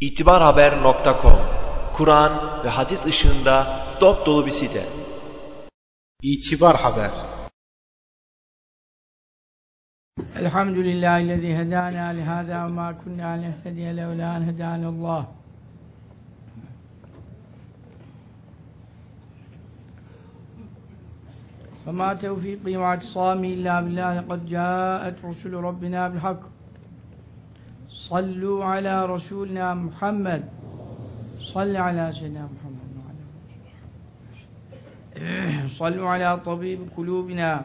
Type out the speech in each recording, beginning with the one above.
İtibarhaber.com Kur'an ve hadis ışığında dop dolu bir site. İtibar Haber Elhamdülillahi lezî hedâna lihâdâ ve mâ kunnâ nehtediye levlân hedânallâh. فما توفيقي واعتصامي إلا بالله لقد جاءت رسل ربنا بالحق صلوا على رسولنا محمد. صل على سيدنا محمد وعلى. صلوا على طبيب قلوبنا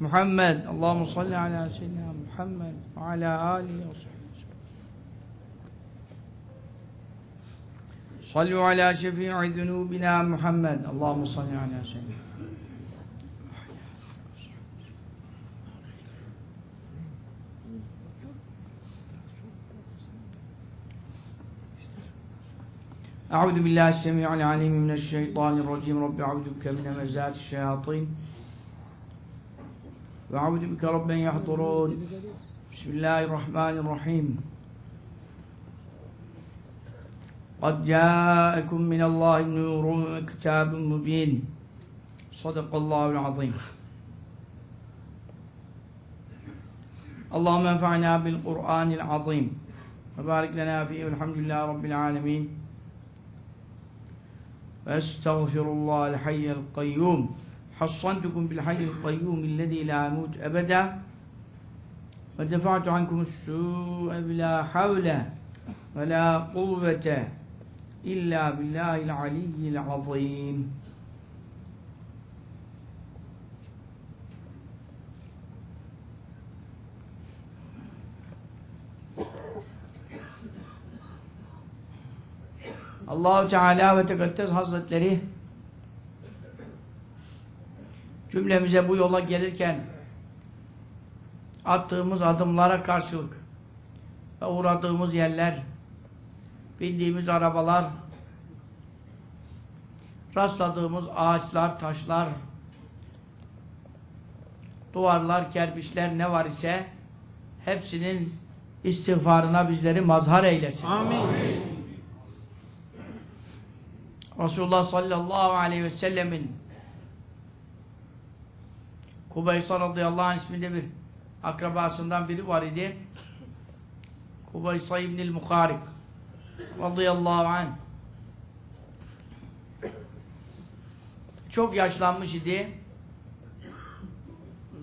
محمد. اللهم صل على سيدنا محمد وعلى آله وصحبه صلوا على شفيع ذنوبنا محمد. اللهم صل على سيدنا أعوذ بالله السميع العليم من الشيطان الرجيم. رب أعوذ بك من همزات الشياطين. وأعوذ بك رب أن يحضرون. بسم الله الرحمن الرحيم. قد جاءكم من الله نور وكتاب مبين. صدق الله العظيم. اللهم انفعنا بالقرآن العظيم. وبارك لنا فيه والحمد لله رب العالمين. واستغفر الله الحي القيوم. حصنتكم بالحي القيوم الذي لا يموت أبدا. ودفعت عنكم السوء بلا حول ولا قوة إلا بالله العلي العظيم. Allahu Teala ve Tekaddes Hazretleri cümlemize bu yola gelirken attığımız adımlara karşılık ve uğradığımız yerler, bindiğimiz arabalar, rastladığımız ağaçlar, taşlar, duvarlar, kerpiçler ne var ise hepsinin istiğfarına bizleri mazhar eylesin. Amin. Resulullah sallallahu aleyhi ve sellemin Kubaysa radıyallahu anh isminde bir akrabasından biri var idi. Kubaysa İbnül Muharib radıyallahu anh çok yaşlanmış idi.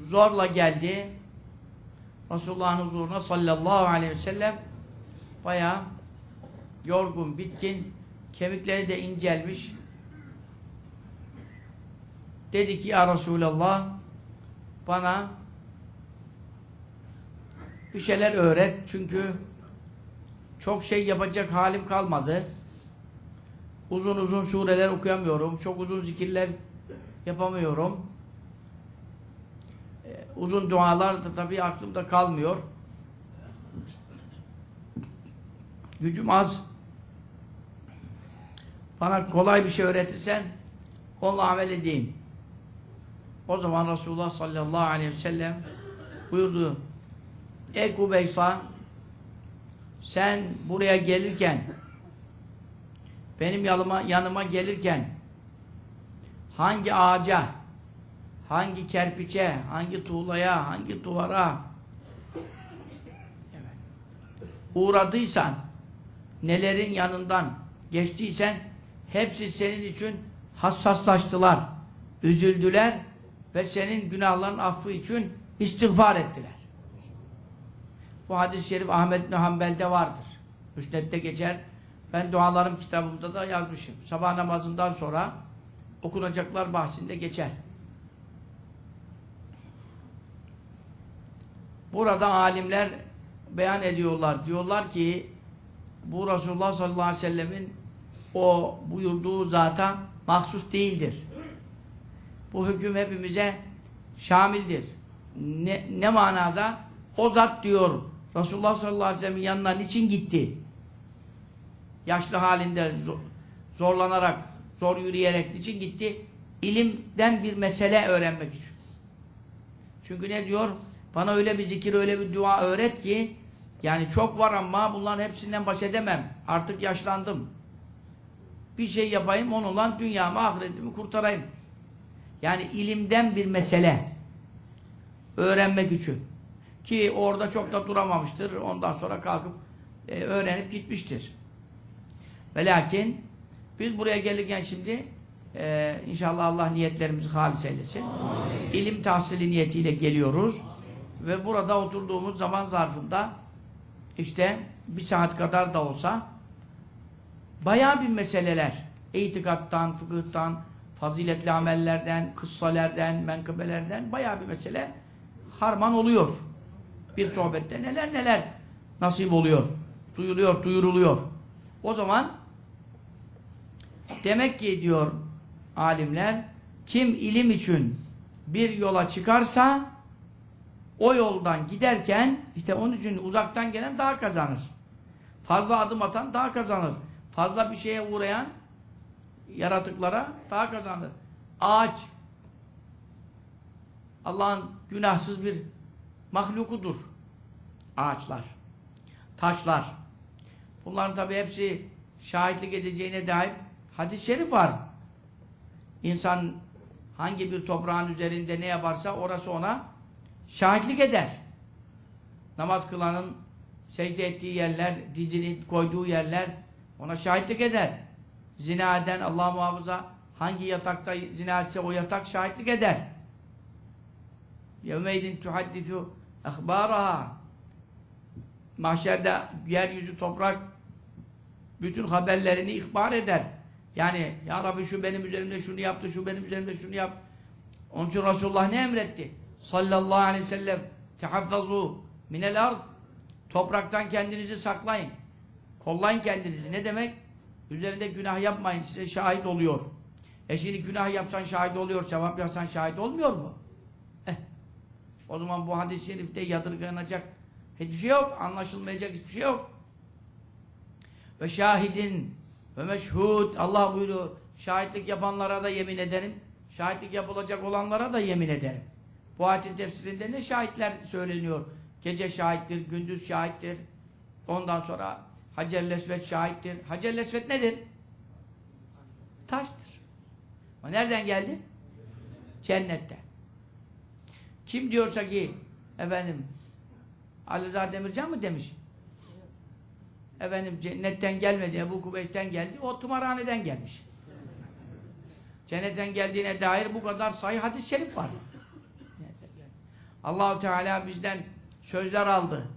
Zorla geldi. Resulullah'ın huzuruna sallallahu aleyhi ve sellem bayağı yorgun, bitkin kemikleri de incelmiş. Dedi ki ya Resulallah bana bir şeyler öğret. Çünkü çok şey yapacak halim kalmadı. Uzun uzun sureler okuyamıyorum. Çok uzun zikirler yapamıyorum. Ee, uzun dualar da tabii aklımda kalmıyor. Gücüm az. Bana kolay bir şey öğretirsen onunla amel edeyim. O zaman Resulullah sallallahu aleyhi ve sellem buyurdu. Ey Kubeysa sen buraya gelirken benim yanıma, yanıma gelirken hangi ağaca hangi kerpiçe, hangi tuğlaya, hangi duvara uğradıysan nelerin yanından geçtiysen hepsi senin için hassaslaştılar, üzüldüler ve senin günahların affı için istiğfar ettiler. Bu hadis-i şerif Ahmet bin Hanbel'de vardır. Müsned'de geçer. Ben dualarım kitabımda da yazmışım. Sabah namazından sonra okunacaklar bahsinde geçer. Burada alimler beyan ediyorlar. Diyorlar ki bu Resulullah sallallahu aleyhi ve sellemin o buyurduğu zata mahsus değildir. Bu hüküm hepimize şamildir. Ne, ne manada? O zat diyor Resulullah sallallahu aleyhi ve sellem'in yanına niçin gitti? Yaşlı halinde zorlanarak, zor yürüyerek niçin gitti? İlimden bir mesele öğrenmek için. Çünkü ne diyor? Bana öyle bir zikir, öyle bir dua öğret ki Yani çok var ama bunların hepsinden baş edemem. Artık yaşlandım. Bir şey yapayım onunla dünyamı, ahiretimi kurtarayım. Yani ilimden bir mesele. Öğrenmek için. Ki orada çok da duramamıştır. Ondan sonra kalkıp e, öğrenip gitmiştir. Ve lakin biz buraya gelirken şimdi e, inşallah Allah niyetlerimizi halis eylesin. İlim tahsili niyetiyle geliyoruz. Ve burada oturduğumuz zaman zarfında işte bir saat kadar da olsa bayağı bir meseleler itikattan, fıkıhtan, faziletli amellerden, kıssalerden, menkıbelerden bayağı bir mesele harman oluyor. Bir sohbette neler neler nasip oluyor. Duyuluyor, duyuruluyor. O zaman demek ki diyor alimler kim ilim için bir yola çıkarsa o yoldan giderken işte onun için uzaktan gelen daha kazanır. Fazla adım atan daha kazanır. Fazla bir şeye uğrayan yaratıklara daha kazanır. Ağaç Allah'ın günahsız bir mahlukudur. Ağaçlar. Taşlar. Bunların tabi hepsi şahitlik edeceğine dair hadis-i şerif var. İnsan hangi bir toprağın üzerinde ne yaparsa orası ona şahitlik eder. Namaz kılanın secde ettiği yerler, dizini koyduğu yerler ona şahitlik eder. Zina eden Allah muhafaza hangi yatakta zina etse o yatak şahitlik eder. Yevmeydin tuhaddisu ehbaraha Mahşerde yeryüzü toprak bütün haberlerini ihbar eder. Yani ya Rabbi şu benim üzerimde şunu yaptı, şu benim üzerimde şunu yaptı. Onun için Resulullah ne emretti? Sallallahu aleyhi ve sellem tehaffazu minel ard topraktan kendinizi saklayın. Kollayın kendinizi. Ne demek? Üzerinde günah yapmayın. Size şahit oluyor. E şimdi günah yapsan şahit oluyor, sevap yapsan şahit olmuyor mu? Eh. O zaman bu hadis-i şerifte yadırganacak hiçbir şey yok. Anlaşılmayacak hiçbir şey yok. Ve şahidin ve meşhud Allah buyuruyor. Şahitlik yapanlara da yemin ederim. Şahitlik yapılacak olanlara da yemin ederim. Bu ayetin tefsirinde ne şahitler söyleniyor? Gece şahittir, gündüz şahittir. Ondan sonra Hacer-i Lesvet şahittir. Hacer-i Lesvet nedir? Taştır. Ama nereden geldi? Cennette. Kim diyorsa ki efendim Ali Rıza Demircan mı demiş? Efendim cennetten gelmedi, Ebu Kubeş'ten geldi, o tımarhaneden gelmiş. Cennetten geldiğine dair bu kadar sayı hadis-i şerif var. Allahu Teala bizden sözler aldı.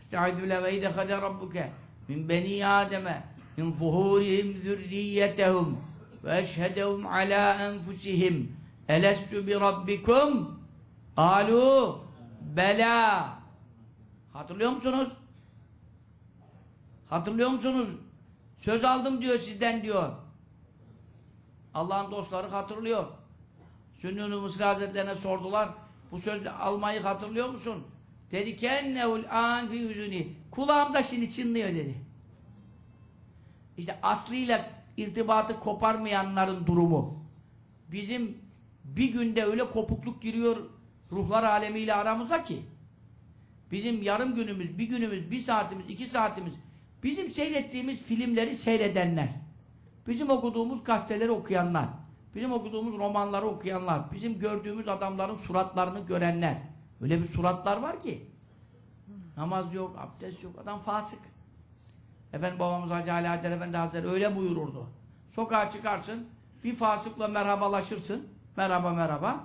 Estaizu bile ve idehade rabbuke min beni Adem'e min zuhurihim zürriyetehum ve eşhedehum ala enfusihim elestu bi rabbikum alu bela hatırlıyor musunuz? hatırlıyor musunuz? söz aldım diyor sizden diyor Allah'ın dostları hatırlıyor Mısri Hazretlerine sordular bu sözü almayı hatırlıyor musun? Dedi ki ennehul an fi yüzüni. Kulağımda şimdi çınlıyor dedi. İşte aslıyla irtibatı koparmayanların durumu. Bizim bir günde öyle kopukluk giriyor ruhlar alemiyle aramıza ki bizim yarım günümüz, bir günümüz, bir saatimiz, iki saatimiz bizim seyrettiğimiz filmleri seyredenler bizim okuduğumuz gazeteleri okuyanlar bizim okuduğumuz romanları okuyanlar bizim gördüğümüz adamların suratlarını görenler Öyle bir suratlar var ki namaz yok, abdest yok, adam fasık. Efendim babamız Hacı Ali Adel Efendi Hazretleri öyle buyururdu. Sokağa çıkarsın, bir fasıkla merhabalaşırsın, merhaba merhaba.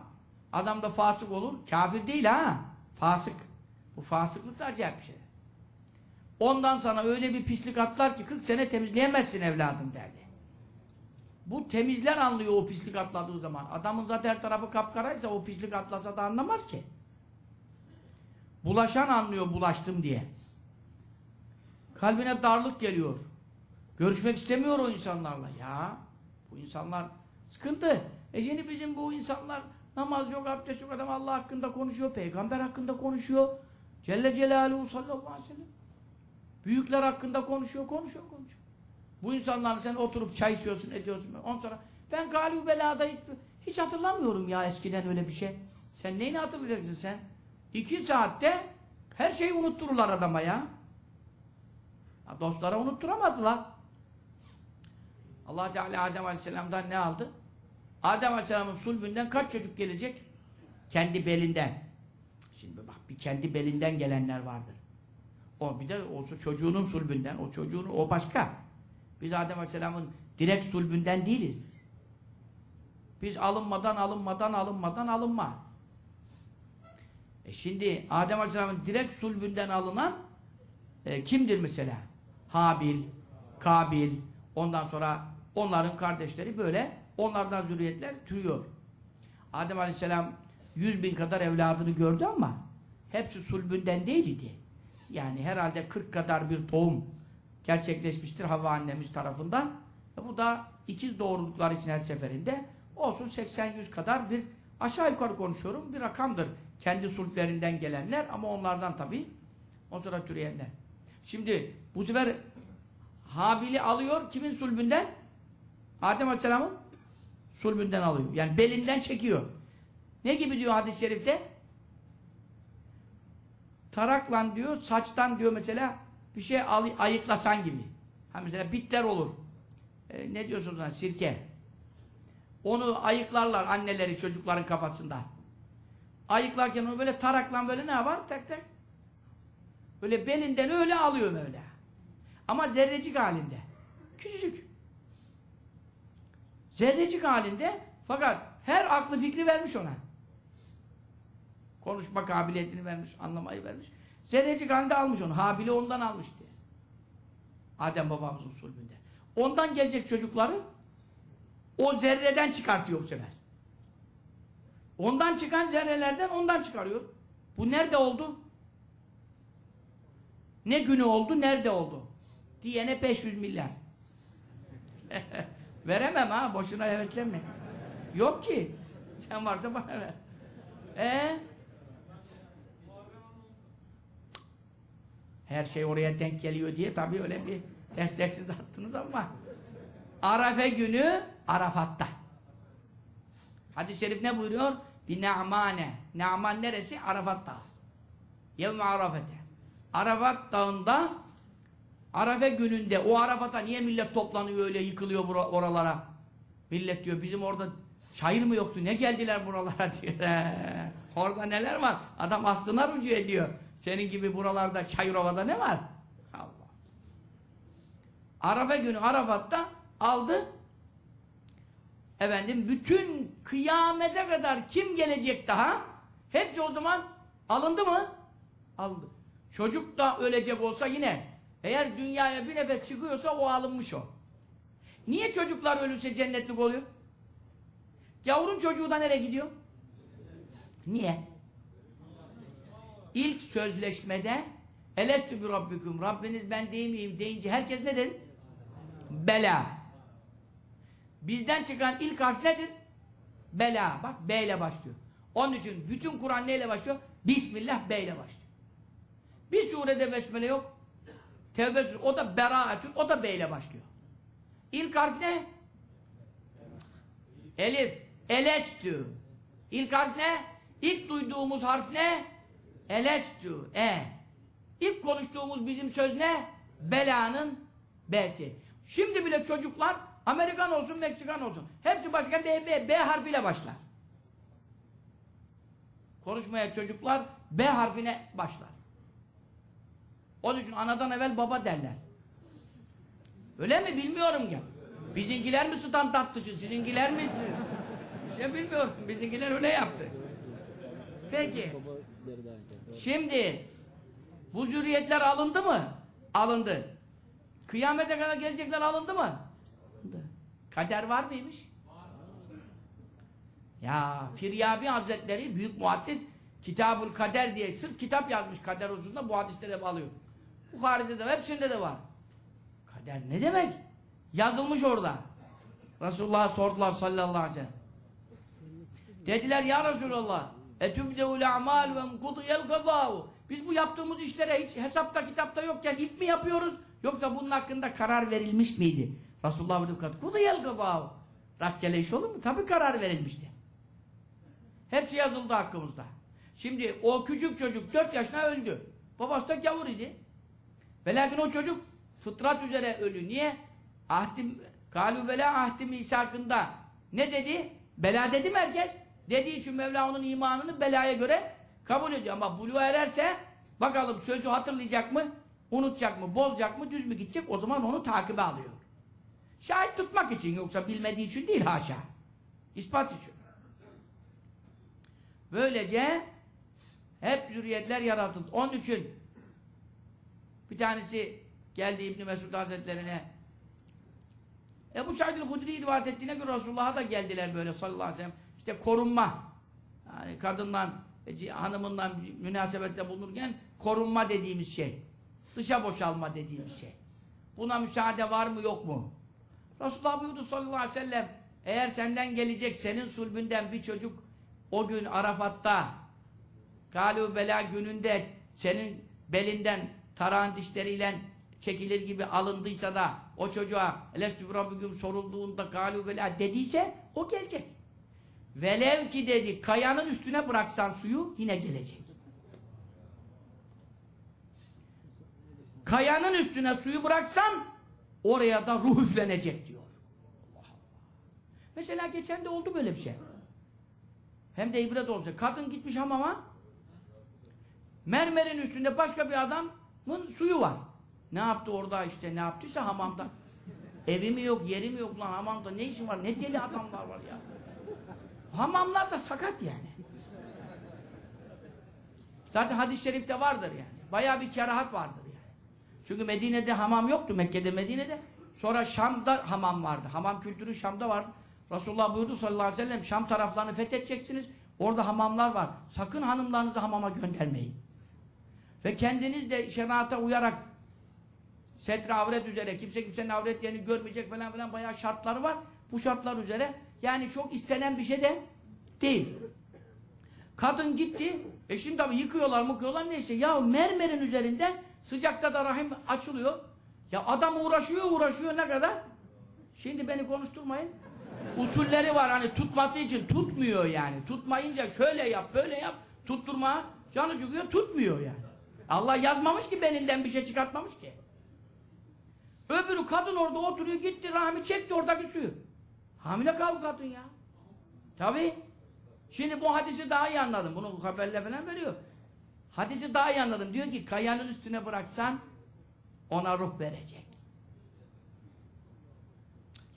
Adam da fasık olur, kafir değil ha, fasık. Bu fasıklık da acayip bir şey. Ondan sana öyle bir pislik atlar ki 40 sene temizleyemezsin evladım derdi. Bu temizler anlıyor o pislik atladığı zaman. Adamın zaten her tarafı kapkaraysa o pislik atlasa da anlamaz ki. Bulaşan anlıyor bulaştım diye. Kalbine darlık geliyor. Görüşmek istemiyor o insanlarla. Ya bu insanlar sıkıntı. E şimdi bizim bu insanlar namaz yok, abdest yok adam Allah hakkında konuşuyor, peygamber hakkında konuşuyor. Celle Celaluhu sallallahu aleyhi ve sellem. Büyükler hakkında konuşuyor, konuşuyor, konuşuyor. Bu insanlarla sen oturup çay içiyorsun, ediyorsun. Ondan sonra ben galiba belada hiç, hiç hatırlamıyorum ya eskiden öyle bir şey. Sen neyini hatırlayacaksın sen? İki saatte her şeyi unuttururlar adama ya. Ha, Dostlara unutturamadılar. Allah Teala Adem Aleyhisselam'dan ne aldı? Adem Aleyhisselam'ın sulbünden kaç çocuk gelecek? Kendi belinden. Şimdi bak bir kendi belinden gelenler vardır. O bir de o çocuğunun sulbünden, o çocuğunun o başka. Biz Adem Aleyhisselam'ın direkt sulbünden değiliz. Biz alınmadan, alınmadan, alınmadan, alınma. E şimdi Adem Aleyhisselam'ın direkt sulbünden alınan e, kimdir mesela? Habil, Kabil, ondan sonra onların kardeşleri böyle onlardan zürriyetler türüyor. Adem Aleyhisselam yüz bin kadar evladını gördü ama hepsi sulbünden değildi. Yani herhalde 40 kadar bir tohum gerçekleşmiştir Havva annemiz tarafından. E bu da ikiz doğruluklar için her seferinde olsun 80-100 kadar bir aşağı yukarı konuşuyorum bir rakamdır. Kendi sulplerinden gelenler ama onlardan tabi o sonra türeyenler. Şimdi bu sefer Habil'i alıyor kimin sulbünden? Adem Aleyhisselam'ın sulbünden alıyor. Yani belinden çekiyor. Ne gibi diyor hadis-i şerifte? Taraklan diyor, saçtan diyor mesela bir şey ayıklasan gibi. Ha mesela bitter olur. E, ne diyorsunuz lan? Sirke. Onu ayıklarlar anneleri çocukların kafasında. Ayıklarken onu böyle taraklan böyle ne yapar? Tak tak. Böyle belinden öyle alıyor böyle. Ama zerrecik halinde. Küçücük. Zerrecik halinde fakat her aklı fikri vermiş ona. Konuşma kabiliyetini vermiş, anlamayı vermiş. Zerrecik halinde almış onu. Habil'i ondan almış diye. Adem babamızın sulbünde. Ondan gelecek çocukları o zerreden çıkartıyor bu sefer. Ondan çıkan zerrelerden ondan çıkarıyor. Bu nerede oldu? Ne günü oldu, nerede oldu? Diyene 500 milyar. Veremem ha, boşuna heveslenme. Yok ki. Sen varsa bana ver. Ee? Her şey oraya denk geliyor diye tabii öyle bir desteksiz attınız ama Arafe günü Arafat'ta. Hadis-i şerif ne buyuruyor? Bir ne'mane. Ne'man neresi? Arafat dağı. Yevme Arafete. Arafat dağında Arafe gününde o Arafat'a niye millet toplanıyor öyle yıkılıyor oralara? Millet diyor bizim orada şair mi yoktu? Ne geldiler buralara diyor. orada neler var? Adam aslına rücu ediyor. Senin gibi buralarda Çayırova'da ne var? Allah. Arafa günü Arafat'ta aldı. Efendim bütün kıyamete kadar kim gelecek daha? Hepsi o zaman alındı mı? Aldı. Çocuk da ölecek olsa yine eğer dünyaya bir nefes çıkıyorsa o alınmış o. Niye çocuklar ölürse cennetlik oluyor? Yavrun çocuğu da nereye gidiyor? Niye? İlk sözleşmede Elestü bi Rabbikum Rabbiniz ben değil miyim deyince herkes ne dedi? Bela. Bizden çıkan ilk harf nedir? Bela. Bak B ile başlıyor. Onun için bütün Kur'an neyle başlıyor? Bismillah B ile başlıyor. Bir surede besmele yok. Tevbe o da beraatün, o da B ile başlıyor. İlk harf ne? Elif. Elestü. İlk harf ne? İlk duyduğumuz harf ne? Elestü. E. İlk konuştuğumuz bizim söz ne? Belanın B'si. Şimdi bile çocuklar Amerikan olsun, Meksikan olsun. Hepsi başka B, B, B harfiyle başlar. Konuşmaya çocuklar B harfine başlar. Onun için anadan evvel baba derler. Öyle mi? Bilmiyorum ya. Bizinkiler mi standart dışı, sizinkiler mi? şey bilmiyorum. Bizinkiler öyle yaptı. Peki. Şimdi bu zürriyetler alındı mı? Alındı. Kıyamete kadar gelecekler alındı mı? Kader var mıymış? Ya Firyabi Hazretleri büyük muhaddis Kitabul Kader diye sırf kitap yazmış kader hususunda bu hadisleri hep alıyor. Bukhari'de de hepsinde de var. Kader ne demek? Yazılmış orada. Resulullah sordular sallallahu aleyhi ve sellem. Dediler ya Resulallah etübdeul a'mal ve mkudiyel gazâhu biz bu yaptığımız işlere hiç hesapta kitapta yokken ilk mi yapıyoruz? Yoksa bunun hakkında karar verilmiş miydi? Resulullah buyurdu kudiyel gazâhu rastgele iş olur mu? Tabi karar verilmişti. Hepsi yazıldı hakkımızda. Şimdi o küçük çocuk 4 yaşına öldü. Babası da gavur idi. Ve o çocuk fıtrat üzere ölü. Niye? Ahdim, galu bela ahdi misakında. Ne dedi? Bela dedi mi herkes? Dediği için Mevla onun imanını belaya göre kabul ediyor. Ama buluğa ererse bakalım sözü hatırlayacak mı? Unutacak mı? Bozacak mı? Düz mü gidecek? O zaman onu takibe alıyor. Şahit tutmak için yoksa bilmediği için değil haşa. İspat için. Böylece hep zürriyetler yaratıldı. Onun için bir tanesi geldi İbn Mesud Hazretlerine Ebu Said el-Hudri rivayet ettiğine göre Resulullah'a da geldiler böyle sallallahu aleyhi ve sellem. İşte korunma. Yani kadından, e, hanımından münasebette bulunurken korunma dediğimiz şey. Dışa boşalma dediğimiz şey. Buna müsaade var mı yok mu? Resulullah buyurdu sallallahu aleyhi ve sellem eğer senden gelecek senin sulbünden bir çocuk o gün Arafat'ta Galib Bela gününde senin belinden tarağın dişleriyle çekilir gibi alındıysa da o çocuğa elestü rabbigüm sorulduğunda Galib Bela dediyse o gelecek. Velev ki dedi kayanın üstüne bıraksan suyu yine gelecek. Kayanın üstüne suyu bıraksan oraya da ruh üflenecek diyor. Allah Allah. Mesela geçen de oldu böyle bir şey. Hem de ibret olacak. Kadın gitmiş hamama mermerin üstünde başka bir adamın suyu var. Ne yaptı orada işte ne yaptıysa hamamda. Evi mi yok, yeri mi yok lan hamamda ne işin var? Ne deli adamlar var ya. Hamamlar da sakat yani. Zaten hadis-i şerifte vardır yani. Bayağı bir kerahat vardır. Çünkü Medine'de hamam yoktu. Mekke'de, Medine'de. Sonra Şam'da hamam vardı. Hamam kültürü Şam'da vardı. Resulullah buyurdu sallallahu aleyhi ve sellem Şam taraflarını fethedeceksiniz. Orada hamamlar var. Sakın hanımlarınızı hamama göndermeyin. Ve kendiniz de şerata uyarak setre avret üzere kimse kimsenin avret yerini görmeyecek falan filan bayağı şartları var. Bu şartlar üzere yani çok istenen bir şey de değil. Kadın gitti. E şimdi tabi yıkıyorlar mıkıyorlar neyse. Ya mermerin üzerinde sıcakta da rahim açılıyor. Ya adam uğraşıyor uğraşıyor ne kadar? Şimdi beni konuşturmayın. Usulleri var hani tutması için tutmuyor yani. Tutmayınca şöyle yap böyle yap tutturma canı çıkıyor tutmuyor yani. Allah yazmamış ki belinden bir şey çıkartmamış ki. Öbürü kadın orada oturuyor gitti rahmi çekti oradaki suyu. Hamile kaldı kadın ya. Tabi. Şimdi bu hadisi daha iyi anladım. Bunu haberle falan veriyor. Hadisi daha iyi anladım. Diyor ki kayanın üstüne bıraksan ona ruh verecek.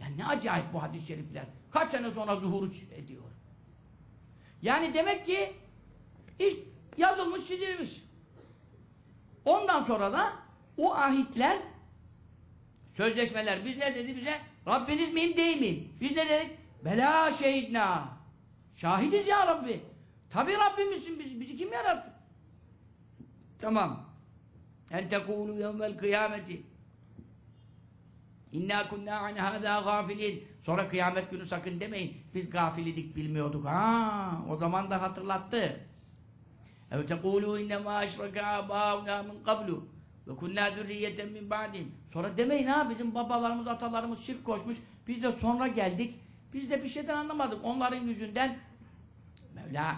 Ya ne acayip bu hadis-i şerifler. Kaç sene sonra zuhuru ediyor. Yani demek ki iş yazılmış çizilmiş. Ondan sonra da o ahitler sözleşmeler biz ne dedi bize? Rabbiniz miyim değil miyim? Biz ne dedik? Bela şehidna. Şahidiz ya Rabbi. Tabi Rabbimizsin biz. Bizi kim yarattı? Tamam. En tekulu yevmel kıyameti. İnna kunna an hâzâ gâfilin. Sonra kıyamet günü sakın demeyin. Biz gafilidik bilmiyorduk. Ha, o zaman da hatırlattı. Ev tekulu innemâ eşreka âbâuna min qablu ve kunnâ zürriyeten min ba'dim. Sonra demeyin ha bizim babalarımız atalarımız şirk koşmuş. Biz de sonra geldik. Biz de bir şeyden anlamadık. Onların yüzünden Mevla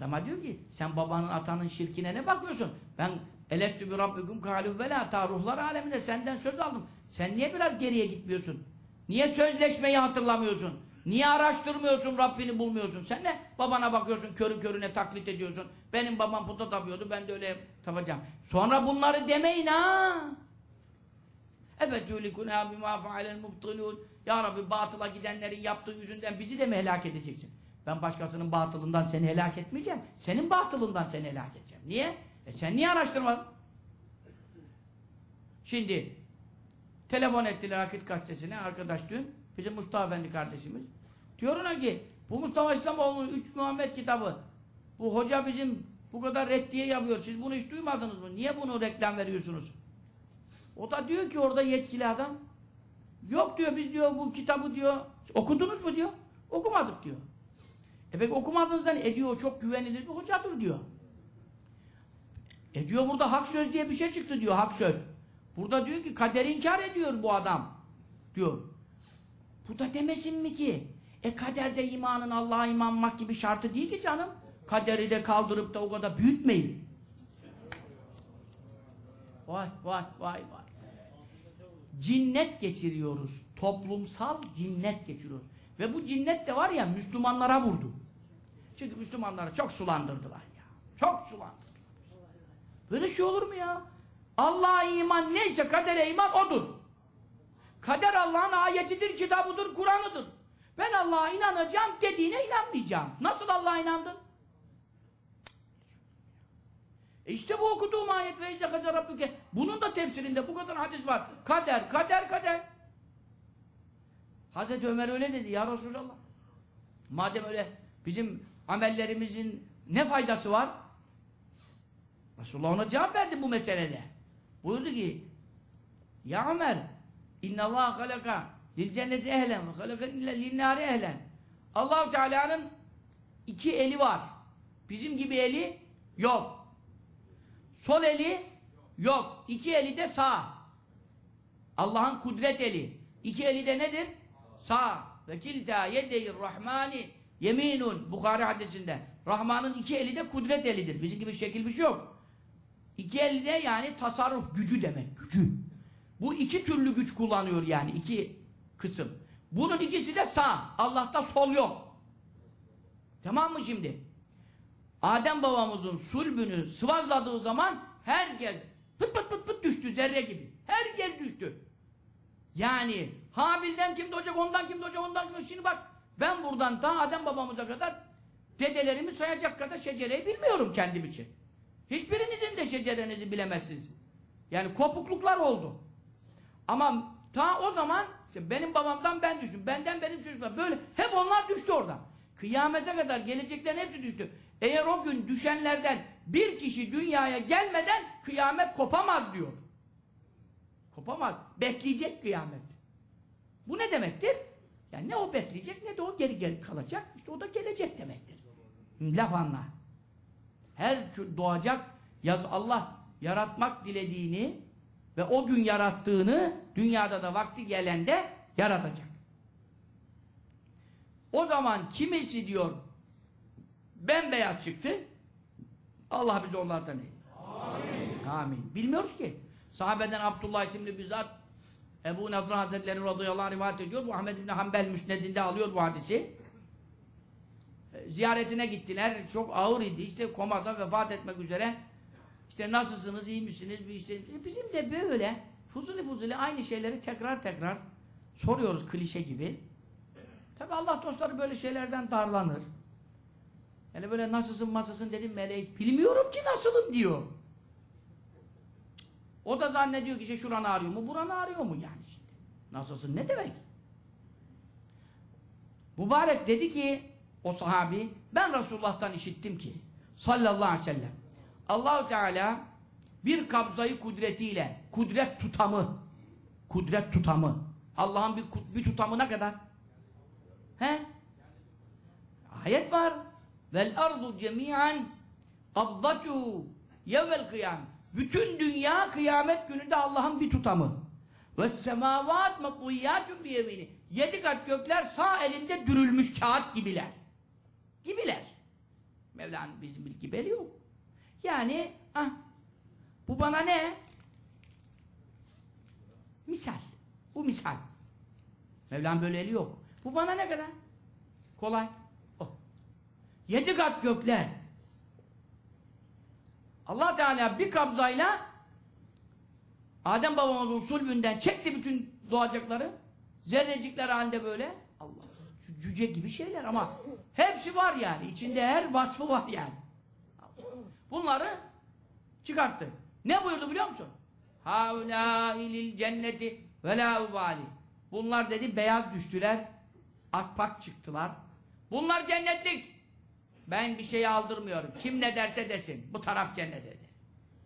adama diyor ki sen babanın atanın şirkine ne bakıyorsun? Ben elestü bi rabbikum kâlû velâ ta ruhlar aleminde senden söz aldım. Sen niye biraz geriye gitmiyorsun? Niye sözleşmeyi hatırlamıyorsun? Niye araştırmıyorsun Rabbini bulmuyorsun? Sen ne babana bakıyorsun körü körüne taklit ediyorsun. Benim babam puta tapıyordu ben de öyle tapacağım. Sonra bunları demeyin ha. Efetûlikûnâ bimâ fealel mubtilûn Ya Rabbi batıla gidenlerin yaptığı yüzünden bizi de mi helak edeceksin? Ben başkasının batılından seni helak etmeyeceğim. Senin batılından seni helak edeceğim. Niye? E sen niye araştırmadın? Şimdi telefon ettiler Akit gazetesine arkadaş dün. Bizim Mustafa Efendi kardeşimiz. Diyorlar ki bu Mustafa İslamoğlu'nun 3 Muhammed kitabı bu hoca bizim bu kadar reddiye yapıyor. Siz bunu hiç duymadınız mı? Niye bunu reklam veriyorsunuz? O da diyor ki orada yetkili adam yok diyor biz diyor bu kitabı diyor okudunuz mu diyor. Okumadık diyor. E peki okumadığınızdan ediyor çok güvenilir bir hocadır diyor. E diyor burada hak söz diye bir şey çıktı diyor hak söz. Burada diyor ki kaderi inkar ediyor bu adam. Diyor. Bu da demesin mi ki? E kaderde imanın Allah'a imanmak gibi şartı değil ki canım. Kaderi de kaldırıp da o kadar büyütmeyin. Vay vay vay vay. cinnet geçiriyoruz. Toplumsal cinnet geçiriyoruz. Ve bu cinnet de var ya Müslümanlara vurdu. Çünkü Müslümanları çok sulandırdılar ya. Çok sulandırdılar. Böyle şey olur mu ya? Allah'a iman neyse kadere iman odur. Kader Allah'ın ayetidir, kitabıdır, Kur'an'ıdır. Ben Allah'a inanacağım dediğine inanmayacağım. Nasıl Allah'a inandın? E işte bu okuduğum ayet ve izle kader Rabbüke. Bunun da tefsirinde bu kadar hadis var. Kader, kader, kader. Hazreti Ömer öyle dedi ya Resulallah. Madem öyle bizim amellerimizin ne faydası var? Resulullah ona cevap verdi bu meselede. Buyurdu ki Ya Ömer İnnallâh halaka lil cenneti ehlen ve halaka lil nâri ehlen allah Teala'nın iki eli var. Bizim gibi eli yok. Sol eli yok. İki eli de sağ. Allah'ın kudret eli. İki eli de nedir? Sağ. Ve kilta yedeyir rahmani yeminun. Bukhari hadisinde. Rahman'ın iki eli de kudret elidir. Bizim gibi şekil bir şey yok. İki eli de yani tasarruf gücü demek. Gücü. Bu iki türlü güç kullanıyor yani. iki kısım. Bunun ikisi de sağ. Allah'ta sol yok. Tamam mı şimdi? Adem babamızın sulbünü sıvazladığı zaman herkes pıt pıt pıt pıt düştü zerre gibi. Herkes düştü. Yani Habil'den kim doğacak, ondan kim doğacak, ondan kim doğacak. Şimdi bak ben buradan ta Adem babamıza kadar dedelerimi sayacak kadar şecereyi bilmiyorum kendim için. Hiçbirinizin de şecerenizi bilemezsiniz. Yani kopukluklar oldu. Ama ta o zaman işte benim babamdan ben düştüm. Benden benim çocuklar. Böyle hep onlar düştü orada. Kıyamete kadar geleceklerin hepsi düştü. Eğer o gün düşenlerden bir kişi dünyaya gelmeden kıyamet kopamaz diyor. Kopamaz. Bekleyecek kıyamet. Bu ne demektir? Yani ne o bekleyecek ne de o geri geri kalacak. İşte o da gelecek demektir. Laf anla. Her doğacak yaz Allah yaratmak dilediğini ve o gün yarattığını dünyada da vakti gelende yaratacak. O zaman kimisi diyor bembeyaz çıktı. Allah bizi onlardan eylesin. Amin. Amin. Bilmiyoruz ki. Sahabeden Abdullah isimli bir zat Ebu Nasr Hazretleri radıyallahu anh rivayet ediyor. Bu Ahmed İbni Hanbel müsnedinde alıyor bu hadisi. E, ziyaretine gittiler. Çok ağır idi. İşte komada vefat etmek üzere. İşte nasılsınız, iyi misiniz? İşte, e, bizim de böyle fuzuli fuzuli aynı şeyleri tekrar tekrar soruyoruz klişe gibi. Tabi Allah dostları böyle şeylerden darlanır. Yani böyle nasılsın masasın dedim meleği bilmiyorum ki nasılım diyor. O da zannediyor ki işte şuranı ağrıyor mu buranı ağrıyor mu yani şimdi. Nasılsın ne demek? Mübarek dedi ki o sahabi ben Resulullah'tan işittim ki sallallahu aleyhi ve sellem Allahu Teala bir kabzayı kudretiyle kudret tutamı kudret tutamı Allah'ın bir, bir tutamı ne kadar? He? Ayet var. Vel ardu cemi'an kabzatu yevvel kıyam. Bütün dünya kıyamet gününde Allah'ın bir tutamı. Ve semavat matluyyatun bi yemini. Yedi kat gökler sağ elinde dürülmüş kağıt gibiler. Gibiler. Mevla'nın bizim bilgi yok. Yani ah, bu bana ne? Misal. Bu misal. Mevla'nın böyle eli yok. Bu bana ne kadar? Kolay. Oh. Yedi kat gökler. Allah Teala bir kabzayla Adem babamızın sulbünden çekti bütün doğacakları. Zerrecikler halinde böyle. Allah cüce gibi şeyler ama hepsi var yani. İçinde her vasfı var yani. Bunları çıkarttı. Ne buyurdu biliyor musun? Haulâ cenneti ve ubâli. Bunlar dedi beyaz düştüler. Akpak çıktılar. Bunlar cennetlik. Ben bir şey aldırmıyorum. Kim ne derse desin. Bu taraf cennet dedi.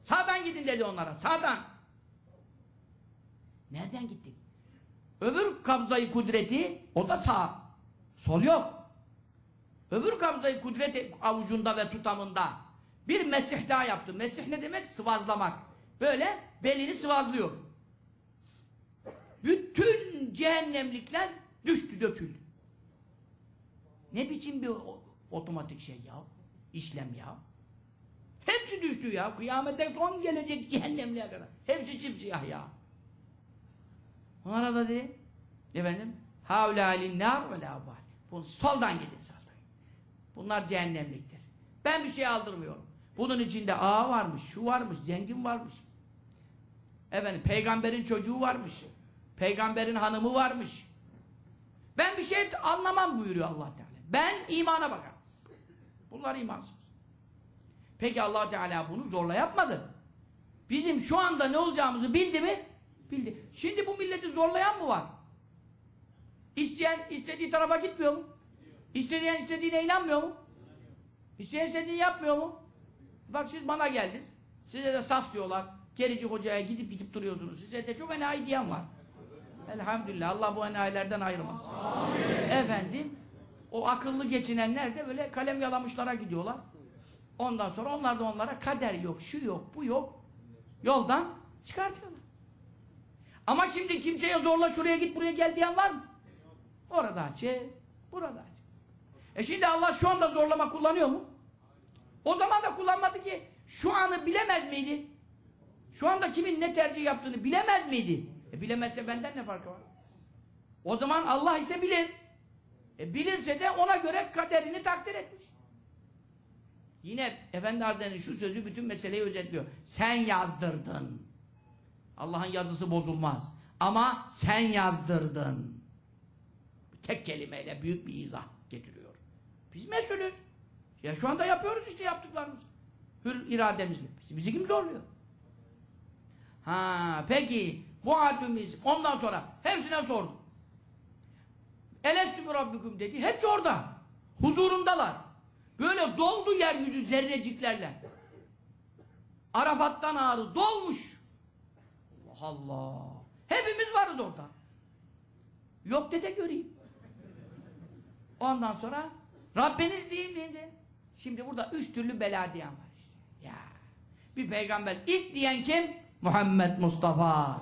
Sağdan gidin dedi onlara. Sağdan. Nereden gittik? Öbür kabzayı kudreti o da sağ. Sol yok. Öbür kabzayı kudret avucunda ve tutamında bir mesih daha yaptı. Mesih ne demek? Sıvazlamak. Böyle belini sıvazlıyor. Bütün cehennemlikler düştü, döküldü. Ne biçim bir otomatik şey ya? İşlem ya. Hepsi düştü ya. Kıyamete son gelecek cehennemliğe kadar. Hepsi simsiyah ya. Onlara da dedi efendim havle alin nar ve la bal. Bu soldan gidin sağdan. Bunlar cehennemliktir. Ben bir şey aldırmıyorum. Bunun içinde ağa varmış, şu varmış, zengin varmış. Efendim peygamberin çocuğu varmış. Peygamberin hanımı varmış. Ben bir şey anlamam buyuruyor Allah Teala. Ben imana bakarım. Bunlar imansız. Peki Allah Teala bunu zorla yapmadı. Bizim şu anda ne olacağımızı bildi mi? Bildi. Şimdi bu milleti zorlayan mı var? İsteyen istediği tarafa gitmiyor mu? İsteyen istediğine inanmıyor mu? İsteyen istediğini yapmıyor mu? Bak siz bana geldiniz. Size de saf diyorlar. Gerici hocaya gidip gidip duruyorsunuz. Size de çok enayi diyen var. Elhamdülillah. Allah bu enayilerden ayırmasın. Efendim o akıllı geçinenler de böyle kalem yalamışlara gidiyorlar. Ondan sonra onlar da onlara kader yok, şu yok, bu yok. Yoldan çıkartıyorlar. Ama şimdi kimseye zorla şuraya git buraya gel diyen var mı? Orada açı, burada açı. E şimdi Allah şu anda zorlama kullanıyor mu? O zaman da kullanmadı ki. Şu anı bilemez miydi? Şu anda kimin ne tercih yaptığını bilemez miydi? E bilemezse benden ne farkı var? O zaman Allah ise bilir. E bilirse de ona göre kaderini takdir etmiş. Yine Efendi Hazretleri'nin şu sözü bütün meseleyi özetliyor. Sen yazdırdın. Allah'ın yazısı bozulmaz. Ama sen yazdırdın. Tek kelimeyle büyük bir izah getiriyor. Biz mesulüz. Ya şu anda yapıyoruz işte yaptıklarımız. Hür irademizle. Bizi, kim zorluyor? Ha peki bu adımız ondan sonra hepsine sordum. Elestü Rabbikum dedi. Hepsi orada. Huzurundalar. Böyle doldu yeryüzü zerreciklerle. Arafat'tan ağrı dolmuş. Allah Allah. Hepimiz varız orada. Yok dede göreyim. Ondan sonra Rabbiniz değil miydi? Şimdi burada üç türlü bela diyen var işte. Ya. Bir peygamber ilk diyen kim? Muhammed Mustafa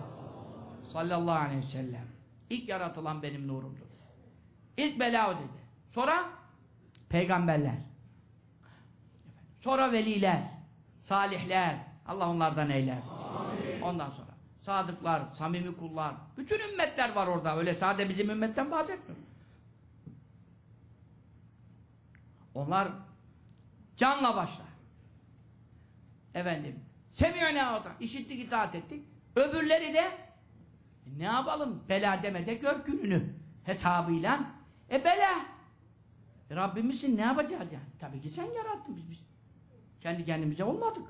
sallallahu aleyhi ve sellem. İlk yaratılan benim nurumdur. İlk bela o dedi. Sonra peygamberler. Sonra veliler, salihler. Allah onlardan eyler. Amin. Ondan sonra sadıklar, samimi kullar. Bütün ümmetler var orada. Öyle sade bizim ümmetten bahsetmiyorum. Onlar canla başlar. Efendim, semi'ne. İşittik, itaat ettik. Öbürleri de e ne yapalım? Bela deme de gör gününü hesabıyla. E bela. E ne yapacağız yani? Tabii ki sen yarattın biz. Kendi kendimize olmadık.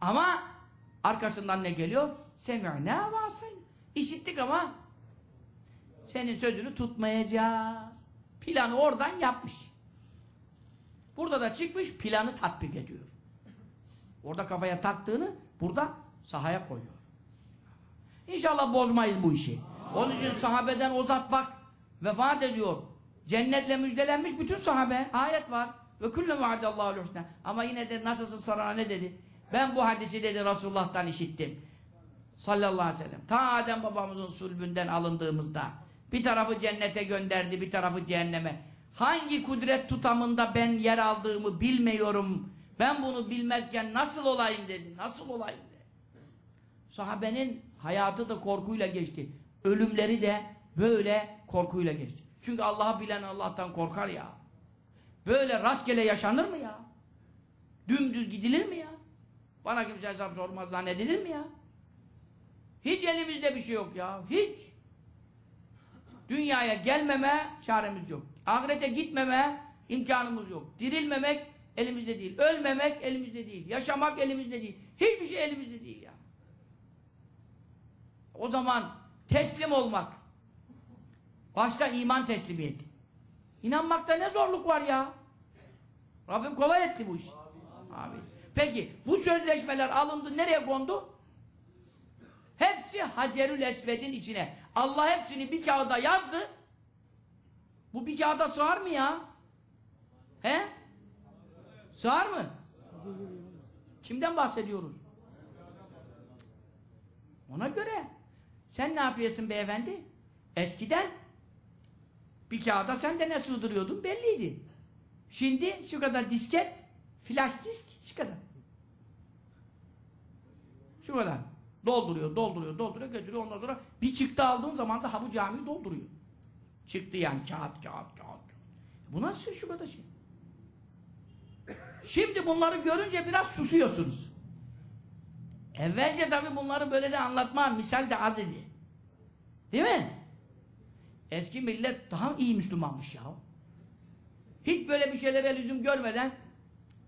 Ama arkasından ne geliyor? Semi'ne vasayna. İşittik ama senin sözünü tutmayacağız. Planı oradan yapmış. Burada da çıkmış planı tatbik ediyor. Orada kafaya taktığını burada sahaya koyuyor. İnşallah bozmayız bu işi. Onun için sahabeden o zat bak vefat ediyor. Cennetle müjdelenmiş bütün sahabe. Ayet var. Ve kullu vaadallahu husna. Ama yine de nasılsın sonra ne dedi? Ben bu hadisi dedi Resulullah'tan işittim. Sallallahu aleyhi ve sellem. Ta Adem babamızın sulbünden alındığımızda bir tarafı cennete gönderdi, bir tarafı cehenneme. Hangi kudret tutamında ben yer aldığımı bilmiyorum. Ben bunu bilmezken nasıl olayım dedi. Nasıl olayım dedi. Sahabenin hayatı da korkuyla geçti. Ölümleri de böyle korkuyla geçti. Çünkü Allah'ı bilen Allah'tan korkar ya. Böyle rastgele yaşanır mı ya? Dümdüz gidilir mi ya? Bana kimse hesap sormaz zannedilir mi ya? Hiç elimizde bir şey yok ya. Hiç. Dünyaya gelmeme çaremiz yok. Ahirete gitmeme imkanımız yok. Dirilmemek elimizde değil. Ölmemek elimizde değil. Yaşamak elimizde değil. Hiçbir şey elimizde değil ya. O zaman teslim olmak. Başta iman teslimiyeti. İnanmakta ne zorluk var ya? Rabbim kolay etti bu iş. Amin. Peki bu sözleşmeler alındı nereye kondu? Hepsi Hacerül Esved'in içine. Allah hepsini bir kağıda yazdı. Bu bir kağıda sığar mı ya? He? Sığar mı? Kimden bahsediyoruz? Ona göre. Sen ne yapıyorsun beyefendi? Eskiden bir kağıda sen de ne sığdırıyordun belliydi. Şimdi şu kadar disket, flash disk, şu kadar. Şu kadar. Dolduruyor, dolduruyor, dolduruyor, götürüyor. Ondan sonra bir çıktı aldığın zaman da ha bu dolduruyor. Çıktı yani kağıt, kağıt, kağıt. kağıt. Bu nasıl şu kadar şey? Şimdi bunları görünce biraz susuyorsunuz. Evvelce tabii bunları böyle de anlatma, misal de az idi. Değil mi? Eski millet daha iyi Müslümanmış ya. Hiç böyle bir şeylere lüzum görmeden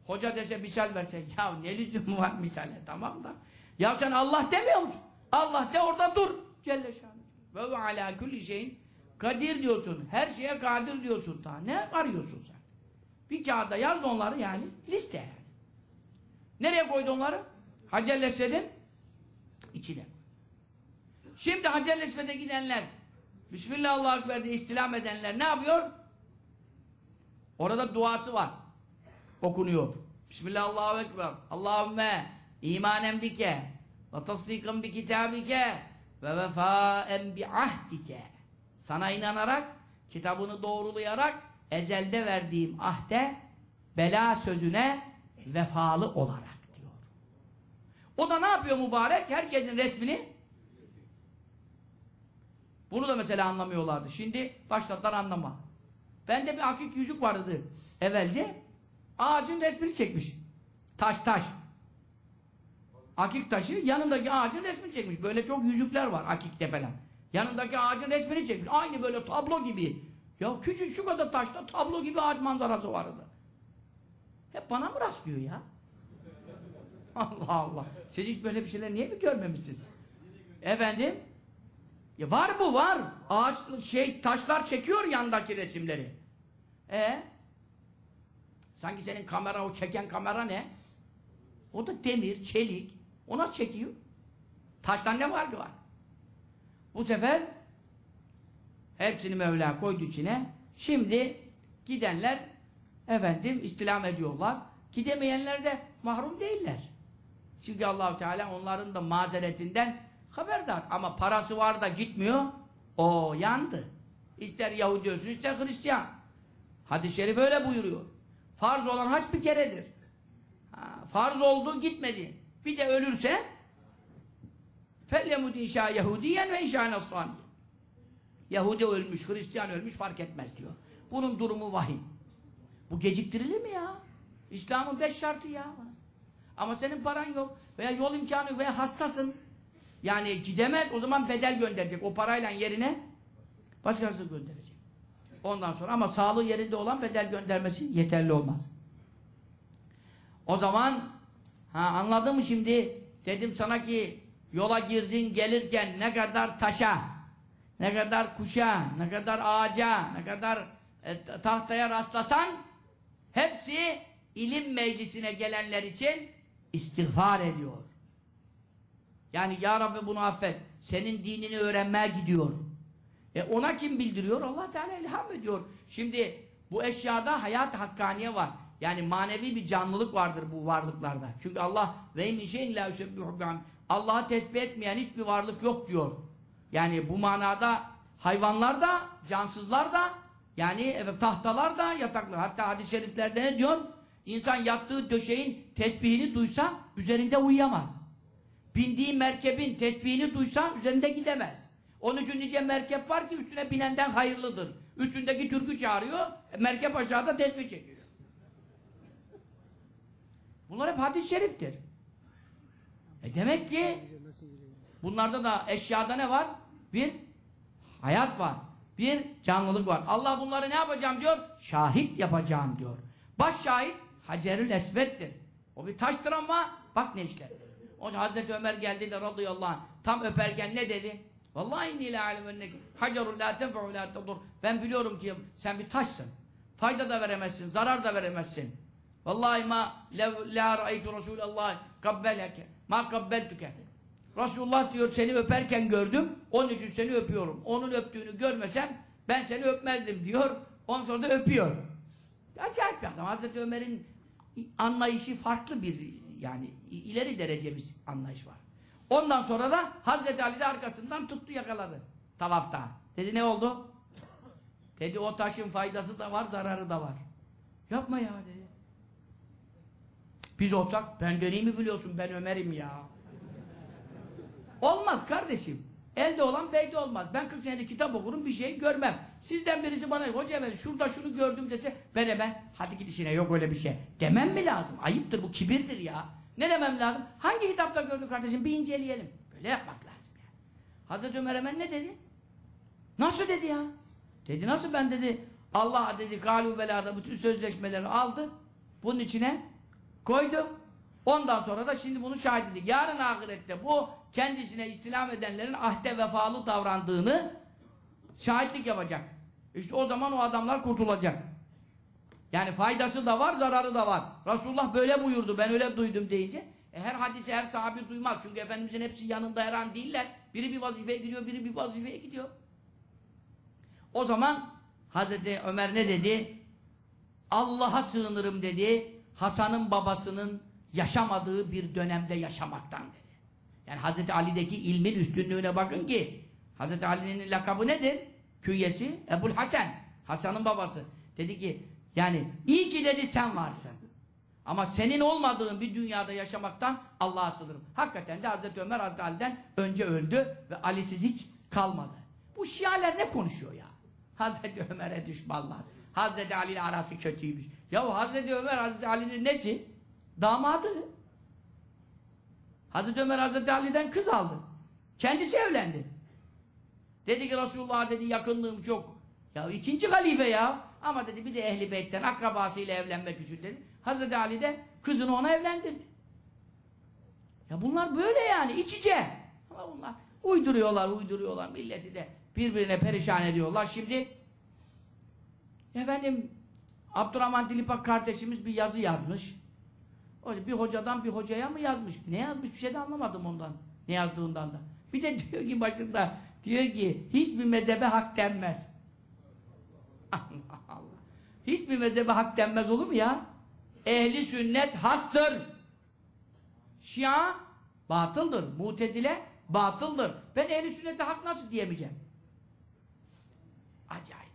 hoca dese misal verse ya ne lüzumu var misale tamam da ya sen Allah demiyor musun? Allah de orada dur Celle şanı. Ve ala kulli şeyin kadir diyorsun. Her şeye kadir diyorsun. Ta. Ne arıyorsun sen? Bir kağıda yaz onları yani liste yani. Nereye koydu onları? Hacer Esved'in içine. Şimdi Hacer Esved'e gidenler Bismillah Allahu Ekber diye istilam edenler ne yapıyor? Orada duası var. Okunuyor. Bismillah Allahu Ekber. Allahümme imanen bike ve tasdikan bi kitabike ve vefaen bi ahdike. Sana inanarak, kitabını doğrulayarak ezelde verdiğim ahde bela sözüne vefalı olarak diyor. O da ne yapıyor mübarek? Herkesin resmini bunu da mesela anlamıyorlardı. Şimdi başladılar anlama. Bende bir hakik yüzük vardı evvelce. Ağacın resmini çekmiş. Taş taş. Akik taşı yanındaki ağacın resmini çekmiş. Böyle çok yüzükler var akikte falan. Yanındaki ağacın resmini çekmiş. Aynı böyle tablo gibi. Ya küçük şu kadar taşta tablo gibi ağaç manzarası vardı. Hep bana mı rastlıyor ya? Allah Allah. Siz hiç böyle bir şeyler niye mi görmemişsiniz? Efendim? Ya var bu var. Ağaç şey taşlar çekiyor yandaki resimleri. E Sanki senin kamera o çeken kamera ne? O da demir, çelik. Ona çekiyor. Taştan ne farkı var? Bu sefer hepsini Mevla koydu içine. Şimdi gidenler efendim istilam ediyorlar. Gidemeyenler de mahrum değiller. Çünkü Allahu Teala onların da mazeretinden haberdar. Ama parası var da gitmiyor. O yandı. İster Yahudi olsun ister Hristiyan. Hadis-i Şerif öyle buyuruyor. Farz olan haç bir keredir. Ha, farz oldu gitmedi. Bir de ölürse فَلْيَمُدْ inşa Yahudiyen ve inşa Nasrani. Yahudi ölmüş, Hristiyan ölmüş fark etmez diyor. Bunun durumu vahim. Bu geciktirilir mi ya? İslam'ın beş şartı ya. Ama senin paran yok veya yol imkanı yok veya hastasın. Yani gidemez o zaman bedel gönderecek. O parayla yerine başkası gönderecek. Ondan sonra ama sağlığı yerinde olan bedel göndermesi yeterli olmaz. O zaman ha anladın mı şimdi? Dedim sana ki yola girdin gelirken ne kadar taşa, ne kadar kuşa, ne kadar ağaca, ne kadar e, tahtaya rastlasan hepsi ilim meclisine gelenler için istiğfar ediyor. Yani Ya Rabbi bunu affet. Senin dinini öğrenmeye gidiyor. E ona kim bildiriyor? Allah Teala ilham ediyor. Şimdi bu eşyada hayat hakkaniye var. Yani manevi bir canlılık vardır bu varlıklarda. Çünkü Allah ve min la Allah'ı tesbih etmeyen hiçbir varlık yok diyor. Yani bu manada hayvanlar da, cansızlar da, yani evet, tahtalar da, yataklar. Hatta hadis-i şeriflerde ne diyor? İnsan yattığı döşeğin tesbihini duysa üzerinde uyuyamaz. Bindiği merkebin tesbihini duysa üzerinde gidemez. Onun için nice merkep var ki üstüne binenden hayırlıdır. Üstündeki türkü çağırıyor, merkep aşağıda tesbih çekiyor. Bunlar hep hadis-i şeriftir. E demek ki bunlarda da eşyada ne var? Bir hayat var. Bir canlılık var. Allah bunları ne yapacağım diyor? Şahit yapacağım diyor. Baş şahit Hacerül Esved'dir. O bir taştır ama bak ne işler. O Hazreti Ömer geldi de radıyallahu anh tam öperken ne dedi? Vallahi inni la alem enneki hacerun la tenfe'u la tedur. Ben biliyorum ki sen bir taşsın. Fayda da veremezsin, zarar da veremezsin. Vallahi ma la ra'aytu Resulallah kabbeleke ma kabbeltuke. Resulullah diyor seni öperken gördüm. Onun için seni öpüyorum. Onun öptüğünü görmesem ben seni öpmezdim diyor. Ondan sonra da öpüyor. Acayip bir adam. Hazreti Ömer'in anlayışı farklı bir yani ileri derece bir anlayış var. Ondan sonra da Hazreti Ali de arkasından tuttu yakaladı. Tavafta. Dedi ne oldu? Dedi o taşın faydası da var, zararı da var. Yapma ya dedi. Biz olsak ben mi biliyorsun ben Ömer'im ya. Olmaz kardeşim. Elde olan beyde olmaz. Ben 40 senedir kitap okurum bir şey görmem. Sizden birisi bana hoca efendi şurada şunu gördüm dese ben hemen hadi git işine yok öyle bir şey. Demem mi lazım? Ayıptır bu kibirdir ya. Ne demem lazım? Hangi kitapta gördün kardeşim? Bir inceleyelim. Böyle yapmak lazım yani. Hazreti Ömer hemen ne dedi? Nasıl dedi ya? Dedi nasıl ben dedi Allah dedi galu velada bütün sözleşmeleri aldı. Bunun içine koydu. Ondan sonra da şimdi bunu şahit edecek. Yarın ahirette bu kendisine istilam edenlerin ahde vefalı davrandığını şahitlik yapacak. İşte o zaman o adamlar kurtulacak. Yani faydası da var, zararı da var. Resulullah böyle buyurdu, ben öyle duydum deyince. E her hadisi her sahabi duymaz. Çünkü Efendimizin hepsi yanında her an değiller. Biri bir vazifeye gidiyor, biri bir vazifeye gidiyor. O zaman Hazreti Ömer ne dedi? Allah'a sığınırım dedi. Hasan'ın babasının yaşamadığı bir dönemde yaşamaktan dedi. Yani Hazreti Ali'deki ilmin üstünlüğüne bakın ki Hazreti Ali'nin lakabı nedir? Künyesi Ebul Hasan. Hasan'ın babası. Dedi ki yani iyi ki dedi sen varsın. Ama senin olmadığın bir dünyada yaşamaktan Allah'a sığınırım. Hakikaten de Hazreti Ömer Hazreti Ali'den önce öldü ve Ali'siz hiç kalmadı. Bu şialer ne konuşuyor ya? Hazreti Ömer'e düşmanlar. Hazreti Ali ile arası kötüymüş. Ya Hazreti Ömer Hazreti Ali'nin nesi? Damadı. Hazreti Ömer Hazreti Ali'den kız aldı. Kendisi evlendi. Dedi ki Resulullah dedi yakınlığım çok. Ya ikinci halife ya. Ama dedi bir de ehli beytten akrabasıyla evlenmek için dedi. Hazreti Ali de kızını ona evlendirdi. Ya bunlar böyle yani iç içe. Ama bunlar uyduruyorlar uyduruyorlar milleti de birbirine perişan ediyorlar. Şimdi efendim Abdurrahman Dilipak kardeşimiz bir yazı yazmış. Bir hocadan bir hocaya mı yazmış? Ne yazmış bir şey de anlamadım ondan. Ne yazdığından da. Bir de diyor ki başında diyor ki hiçbir mezhebe hak denmez. Allah Allah. Hiçbir mezhebe hak denmez olur mu ya? Ehli sünnet haktır. Şia batıldır. Mutezile batıldır. Ben ehli sünnete hak nasıl diyemeyeceğim? Acayip.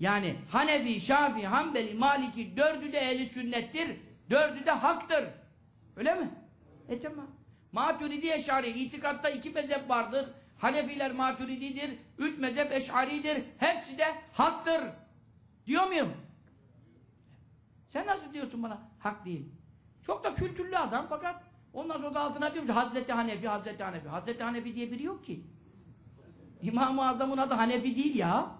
Yani Hanefi, Şafii, Hanbeli, Maliki dördü de ehli sünnettir. Dördü de haktır. Öyle mi? E tamam. Maturidi Eşari, itikatta iki mezhep vardır. Hanefiler Maturididir, üç mezhep Eşaridir. Hepsi de haktır. Diyor muyum? Sen nasıl diyorsun bana? Hak değil. Çok da kültürlü adam fakat ondan sonra da altına diyor Hazreti Hanefi, Hazreti Hanefi. Hazreti Hanefi diye biri yok ki. İmam-ı Azam'ın adı Hanefi değil ya.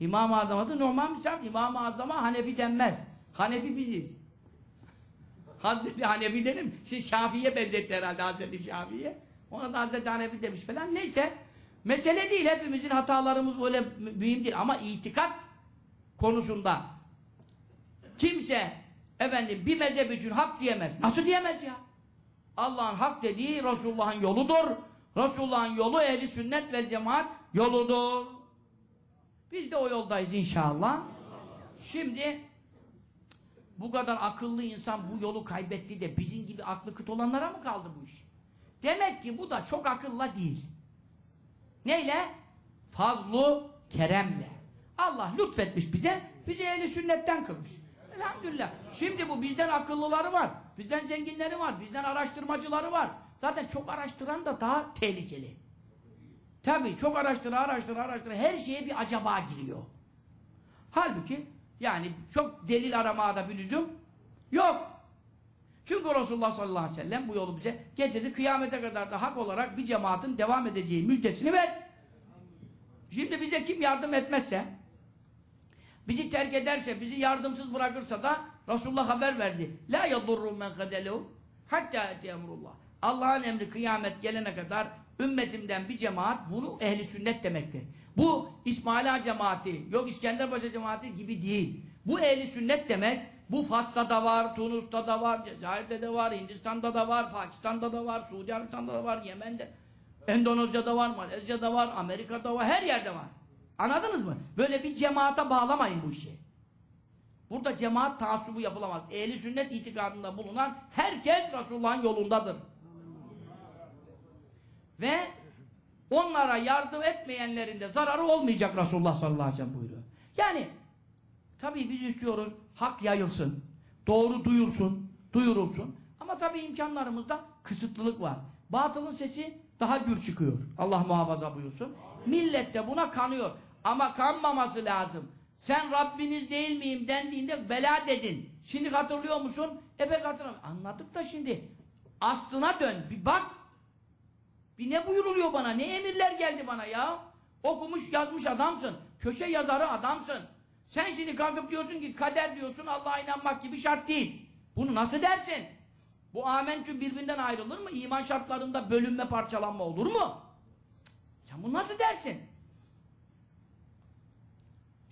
İmam-ı Azam adı normal misal. İmam-ı Azam'a Hanefi denmez. Hanefi biziz. Hazreti Hanefi dedim. Şimdi Şafii'ye benzetti herhalde Hazreti Şafii'ye. Ona da Hazreti Hanefi demiş falan. Neyse. Mesele değil. Hepimizin hatalarımız öyle mühim değil. Ama itikat konusunda kimse efendim bir mezhep için hak diyemez. Nasıl diyemez ya? Allah'ın hak dediği Resulullah'ın yoludur. Resulullah'ın yolu ehli sünnet ve cemaat yoludur. Biz de o yoldayız inşallah. Şimdi bu kadar akıllı insan bu yolu kaybetti de bizim gibi aklı kıt olanlara mı kaldı bu iş? Demek ki bu da çok akılla değil. Neyle? Fazlu keremle. Allah lütfetmiş bize, bizi ehli sünnetten kılmış. Elhamdülillah. Şimdi bu bizden akıllıları var, bizden zenginleri var, bizden araştırmacıları var. Zaten çok araştıran da daha tehlikeli. Tabii çok araştıra araştıra araştıra her şeye bir acaba giriyor. Halbuki yani çok delil aramaya da bir lüzum yok. Çünkü Resulullah sallallahu aleyhi ve sellem bu yolu bize getirdi. Kıyamete kadar da hak olarak bir cemaatin devam edeceği müjdesini ver. Şimdi bize kim yardım etmezse, bizi terk ederse, bizi yardımsız bırakırsa da Resulullah haber verdi. La yadurru men kadelehu hatta emrullah. Allah'ın emri kıyamet gelene kadar ümmetimden bir cemaat bunu ehli sünnet demektir. Bu İsmaila cemaati, yok İskenderpaşa cemaati gibi değil. Bu ehli sünnet demek, bu Fas'ta da var, Tunus'ta da var, Cezayir'de de var, Hindistan'da da var, Pakistan'da da var, Suudi Arabistan'da da var, Yemen'de, Endonezya'da var, Malezya'da var, Amerika'da var, her yerde var. Anladınız mı? Böyle bir cemaate bağlamayın bu işi. Burada cemaat taassubu yapılamaz. Ehli sünnet itikadında bulunan herkes Resulullah'ın yolundadır. Ve onlara yardım etmeyenlerin de zararı olmayacak Resulullah sallallahu aleyhi ve sellem buyuruyor. Yani tabii biz istiyoruz hak yayılsın, doğru duyulsun, duyurulsun. Ama tabii imkanlarımız da kısıtlılık var. Batılın sesi daha gür çıkıyor. Allah muhafaza buyursun. Millet de buna kanıyor. Ama kanmaması lazım. Sen Rabbiniz değil miyim dendiğinde bela dedin. Şimdi hatırlıyor musun? E ben hatırlamıyorum. Anladık da şimdi. Aslına dön. Bir bak. Bir ne buyuruluyor bana? Ne emirler geldi bana ya? Okumuş yazmış adamsın. Köşe yazarı adamsın. Sen şimdi kalkıp diyorsun ki kader diyorsun Allah'a inanmak gibi şart değil. Bunu nasıl dersin? Bu amentü birbirinden ayrılır mı? İman şartlarında bölünme parçalanma olur mu? Sen bunu nasıl dersin?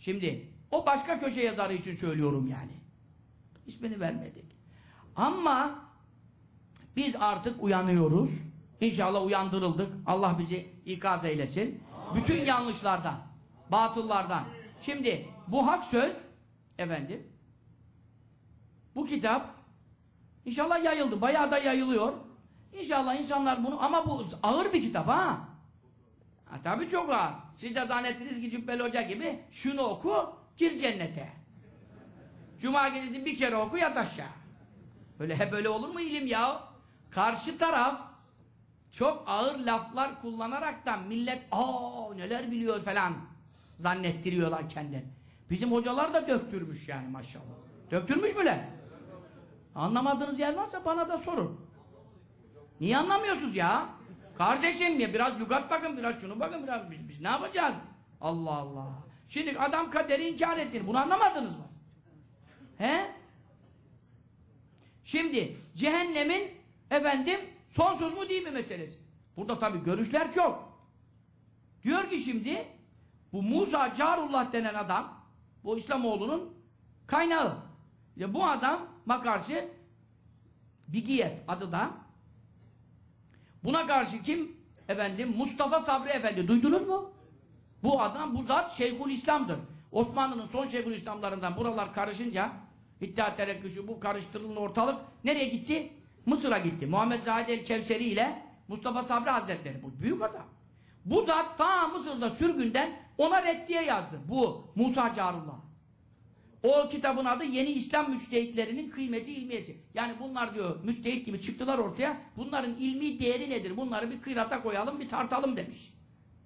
Şimdi o başka köşe yazarı için söylüyorum yani. İsmini vermedik. Ama biz artık uyanıyoruz. İnşallah uyandırıldık. Allah bizi ikaz eylesin. Bütün yanlışlardan, batıllardan. Şimdi bu hak söz efendim bu kitap inşallah yayıldı. Bayağı da yayılıyor. İnşallah insanlar bunu ama bu ağır bir kitap ha. ha tabii çok ağır. Siz de zannettiniz ki Cübbeli Hoca gibi şunu oku gir cennete. Cuma gecesi bir kere oku yat aşağı. Böyle hep öyle olur mu ilim ya? Karşı taraf çok ağır laflar kullanaraktan millet aa neler biliyor falan zannettiriyorlar kendini. Bizim hocalar da döktürmüş yani maşallah. Döktürmüş mü lan? Anlamadığınız yer varsa bana da sorun. Niye anlamıyorsunuz ya? Kardeşim niye? Biraz lügat bakın, biraz şunu bakın, biraz biz, biz ne yapacağız? Allah Allah. Şimdi adam kaderi inkar ettir. Bunu anlamadınız mı? He? Şimdi cehennemin efendim sonsuz mu değil mi meselesi? Burada tabii görüşler çok. Diyor ki şimdi bu Musa Carullah denen adam bu İslamoğlu'nun kaynağı. Ya bu adam karşı Bigiyev adı da buna karşı kim? Efendim Mustafa Sabri Efendi. Duydunuz mu? Bu adam, bu zat Şeyhül İslam'dır. Osmanlı'nın son Şeyhül İslamlarından buralar karışınca İttihat Terekküşü bu karıştırılan ortalık nereye gitti? Mısır'a gitti. Muhammed Zahid el-Kevseri ile Mustafa Sabri Hazretleri. Bu büyük adam. Bu zat ta Mısır'da sürgünden ona reddiye yazdı. Bu Musa Carullah. O kitabın adı Yeni İslam Müçtehitlerinin Kıymeti İlmiyesi. Yani bunlar diyor müçtehit gibi çıktılar ortaya. Bunların ilmi değeri nedir? Bunları bir kıyrata koyalım, bir tartalım demiş.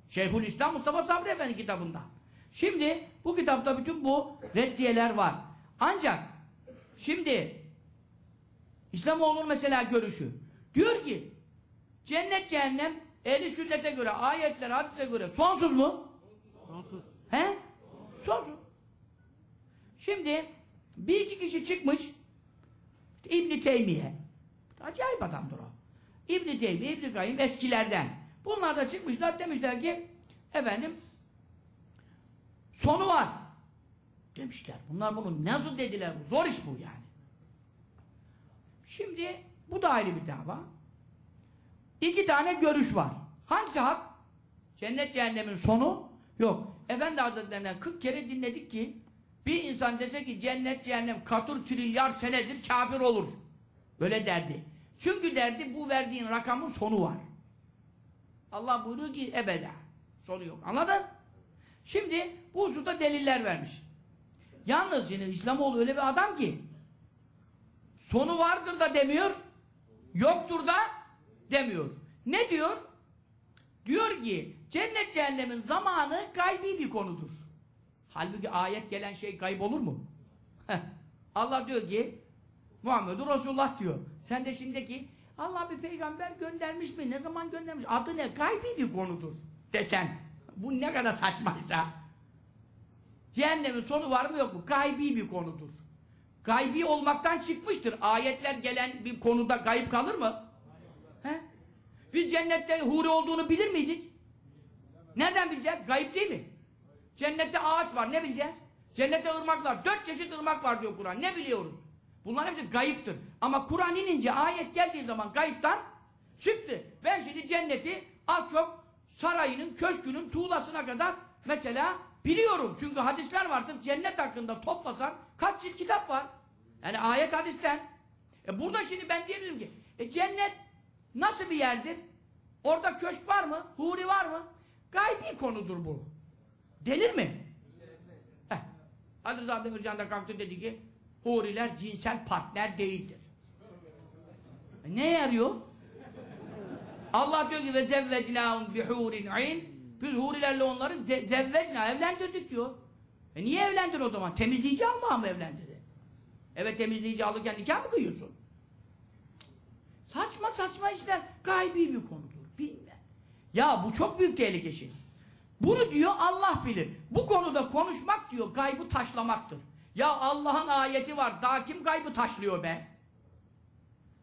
Şeyhül İslam Mustafa Sabri Efendi kitabında. Şimdi bu kitapta bütün bu reddiyeler var. Ancak şimdi İslamoğlu'nun mesela görüşü. Diyor ki cennet cehennem ehli sünnete göre, ayetler, hadise göre sonsuz mu? Sonsuz. He? Sonsuz. Şimdi bir iki kişi çıkmış İbn Teymiye. Acayip adamdır o. İbn Teymiye, İbn Kayyim eskilerden. Bunlar da çıkmışlar demişler ki efendim sonu var. Demişler. Bunlar bunu nasıl dediler? Zor iş bu yani. Şimdi bu da ayrı bir dava. İki tane görüş var. Hangisi hak? Cennet cehennemin sonu yok. Efendi Hazretlerinden 40 kere dinledik ki bir insan dese ki cennet cehennem katır trilyar senedir kafir olur. Böyle derdi. Çünkü derdi bu verdiğin rakamın sonu var. Allah buyuruyor ki ebeda. Sonu yok. Anladın? Şimdi bu hususta deliller vermiş. Yalnız yine İslamoğlu öyle bir adam ki sonu vardır da demiyor yoktur da demiyor. Ne diyor? Diyor ki cennet cehennemin zamanı gaybi bir konudur. Halbuki ayet gelen şey kayıp olur mu? Allah diyor ki Muhammedur Resulullah diyor. Sen de şimdiki Allah bir peygamber göndermiş mi? Ne zaman göndermiş? Adı ne? Gaybi bir konudur. Desen. Bu ne kadar saçmaysa. Cehennemin sonu var mı yok mu? Gaybi bir konudur. Gaybi olmaktan çıkmıştır. Ayetler gelen bir konuda gayip kalır mı? He? Biz cennette huri olduğunu bilir miydik? Nereden bileceğiz? Gayip değil mi? Cennette ağaç var. Ne bileceğiz? Cennette ırmaklar. Dört çeşit ırmak var diyor Kur'an. Ne biliyoruz? Bunların hepsi gayiptir. Ama Kur'an inince ayet geldiği zaman gayipten çıktı. Ben şimdi cenneti az çok sarayının, köşkünün, tuğlasına kadar mesela biliyorum. Çünkü hadisler var. Sırf cennet hakkında toplasan kaç cilt kitap var. Yani ayet hadisten. E burada şimdi ben diyebilirim ki e cennet nasıl bir yerdir? Orada köşk var mı? Huri var mı? Gaybi konudur bu. Denir mi? Heh. Ali Rıza Demircan da kalktı dedi ki huriler cinsel partner değildir. E ne yarıyor? Allah diyor ki ve zevvecnâhum bihurin ayn. Biz hurilerle onları ze- zevvecna evlendirdik diyor. E niye evlendir o zaman? Temizleyici almaya mı evlendirdi? Evet temizleyici alırken nikah mı kıyıyorsun? Saçma saçma işler gaybi bir konudur. Bilme. Ya bu çok büyük tehlike şimdi. Bunu diyor Allah bilir. Bu konuda konuşmak diyor gaybı taşlamaktır. Ya Allah'ın ayeti var. Daha kim gaybı taşlıyor be?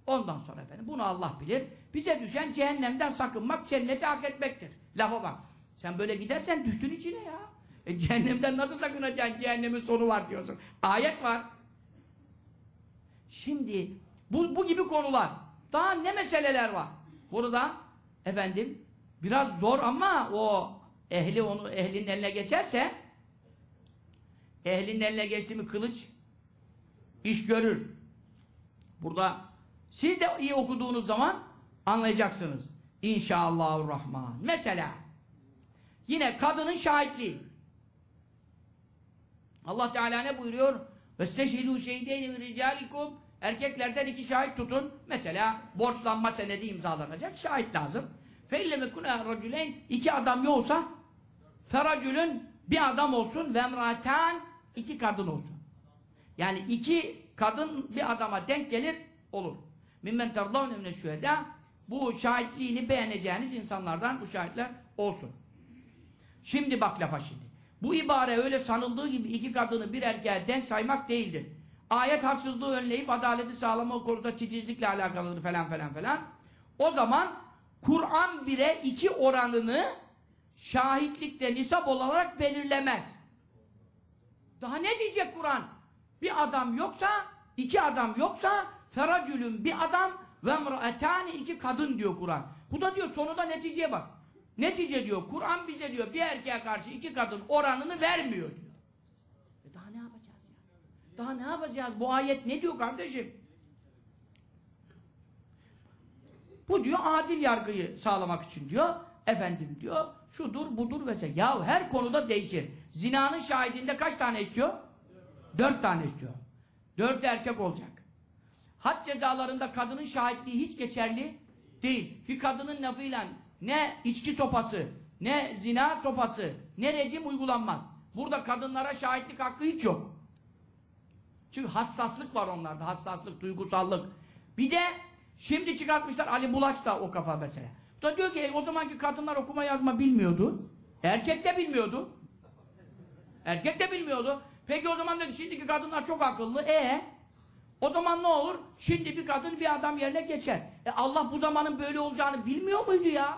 Ondan sonra efendim bunu Allah bilir. Bize düşen cehennemden sakınmak, cenneti hak etmektir. Lafa bak. Sen böyle gidersen düştün içine ya. E cehennemden nasıl sakınacaksın? Cehennemin sonu var diyorsun. Ayet var. Şimdi bu, bu gibi konular. Daha ne meseleler var? Burada efendim biraz zor ama o ehli onu ehlinin eline geçerse ehlinin eline geçti mi kılıç iş görür. Burada siz de iyi okuduğunuz zaman anlayacaksınız. İnşallahurrahman. Mesela Yine kadının şahitliği. Allah Teala ne buyuruyor? Vesteşhidû şehideyni min ricalikum Erkeklerden iki şahit tutun. Mesela borçlanma senedi imzalanacak. Şahit lazım. Feillemekune racüleyn iki adam yoksa feracülün bir adam olsun ve iki kadın olsun. Yani iki kadın bir adama denk gelir olur. Mimmen terdavne mine şühedâ bu şahitliğini beğeneceğiniz insanlardan bu şahitler olsun. Şimdi bak lafa şimdi. Bu ibare öyle sanıldığı gibi iki kadını bir erkeğe denk saymak değildir. Ayet haksızlığı önleyip adaleti sağlama konusunda titizlikle alakalıdır falan falan falan. O zaman Kur'an bire iki oranını şahitlikte nisap olarak belirlemez. Daha ne diyecek Kur'an? Bir adam yoksa, iki adam yoksa feracülün bir adam ve emraetani iki kadın diyor Kur'an. Bu da diyor sonunda neticeye bak. Netice diyor Kur'an bize diyor bir erkeğe karşı iki kadın oranını vermiyor diyor. E daha ne yapacağız ya? Daha ne yapacağız? Bu ayet ne diyor kardeşim? Bu diyor adil yargıyı sağlamak için diyor. Efendim diyor şudur budur vesaire. Ya her konuda değişir. Zinanın şahidinde kaç tane istiyor? Dört tane istiyor. Dört erkek olacak. Had cezalarında kadının şahitliği hiç geçerli değil. Bir kadının lafıyla ne içki sopası, ne zina sopası, ne rejim uygulanmaz. Burada kadınlara şahitlik hakkı hiç yok. Çünkü hassaslık var onlarda. Hassaslık, duygusallık. Bir de şimdi çıkartmışlar Ali Bulaç da o kafa mesela. Da diyor ki o zamanki kadınlar okuma yazma bilmiyordu. Erkek de bilmiyordu. Erkek de bilmiyordu. Peki o zaman dedi şimdiki kadınlar çok akıllı. E o zaman ne olur? Şimdi bir kadın bir adam yerine geçer. E Allah bu zamanın böyle olacağını bilmiyor muydu ya?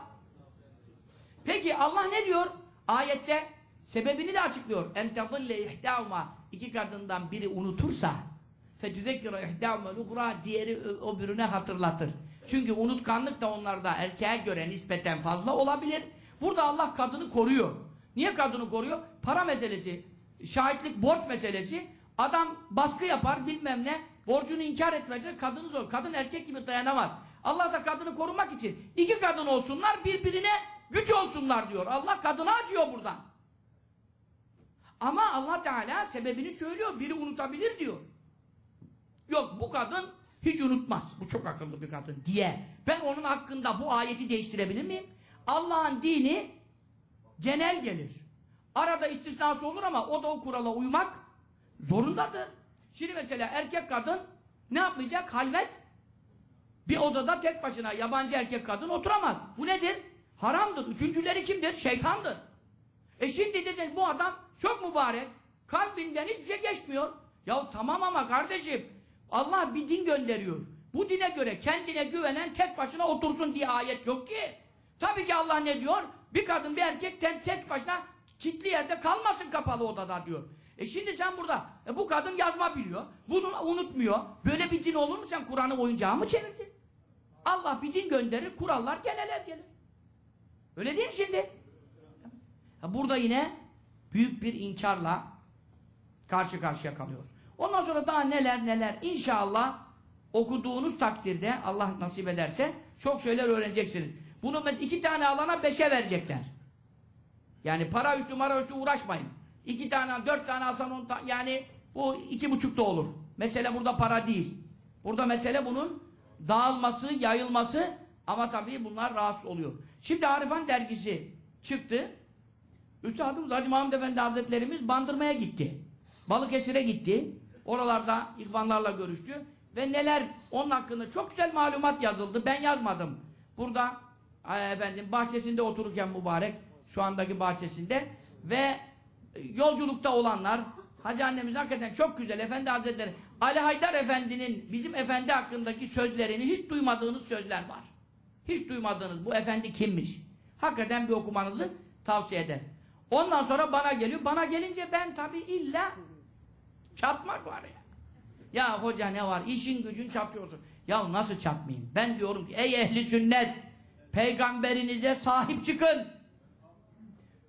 Peki Allah ne diyor? Ayette sebebini de açıklıyor. En tadille ihdâuma iki kadından biri unutursa fetüzekkira ihdâuma luhra diğeri o birine hatırlatır. Çünkü unutkanlık da onlarda erkeğe göre nispeten fazla olabilir. Burada Allah kadını koruyor. Niye kadını koruyor? Para meselesi, şahitlik, borç meselesi. Adam baskı yapar bilmem ne. Borcunu inkar etmeyecek. Kadını zor. Kadın erkek gibi dayanamaz. Allah da kadını korumak için iki kadın olsunlar birbirine güç olsunlar diyor. Allah kadına acıyor buradan. Ama Allah Teala sebebini söylüyor. Biri unutabilir diyor. Yok bu kadın hiç unutmaz. Bu çok akıllı bir kadın diye. Ben onun hakkında bu ayeti değiştirebilir miyim? Allah'ın dini genel gelir. Arada istisnası olur ama o da o kurala uymak zorundadır. Şimdi mesela erkek kadın ne yapmayacak? Halvet bir odada tek başına yabancı erkek kadın oturamaz. Bu nedir? Haramdır. Üçüncüleri kimdir? Şeytandır. E şimdi diyecek bu adam çok mübarek. Kalbinden hiçbir şey geçmiyor. Ya tamam ama kardeşim Allah bir din gönderiyor. Bu dine göre kendine güvenen tek başına otursun diye ayet yok ki. Tabii ki Allah ne diyor? Bir kadın bir erkek tek, başına kitli yerde kalmasın kapalı odada diyor. E şimdi sen burada e bu kadın yazma biliyor. Bunu unutmuyor. Böyle bir din olur mu sen Kur'an'ı oyuncağı mı çevirdin? Allah bir din gönderir, kurallar geneler gelir. Öyle değil mi şimdi? Burada yine büyük bir inkarla karşı karşıya kalıyor. Ondan sonra daha neler neler inşallah okuduğunuz takdirde Allah nasip ederse çok şeyler öğreneceksiniz. Bunu mesela iki tane alana beşe verecekler. Yani para üstü mara üstü uğraşmayın. İki tane, dört tane alsan on tane, yani bu iki buçuk da olur. Mesele burada para değil. Burada mesele bunun dağılması, yayılması Ama tabii bunlar rahatsız oluyor. Şimdi Arifan dergisi çıktı. Üstadımız Hacı Mahmud Efendi Hazretlerimiz Bandırma'ya gitti. Balıkesir'e gitti. Oralarda ihvanlarla görüştü. Ve neler onun hakkında çok güzel malumat yazıldı. Ben yazmadım. Burada e, efendim bahçesinde otururken mübarek şu andaki bahçesinde ve yolculukta olanlar Hacı annemiz hakikaten çok güzel Efendi Hazretleri Ali Haydar Efendi'nin bizim efendi hakkındaki sözlerini hiç duymadığınız sözler var. Hiç duymadığınız bu efendi kimmiş? Hakikaten bir okumanızı tavsiye ederim. Ondan sonra bana geliyor. Bana gelince ben tabii illa çatmak var ya. Ya hoca ne var? İşin gücün çatıyorsun. Ya nasıl çatmayayım? Ben diyorum ki ey ehli sünnet peygamberinize sahip çıkın.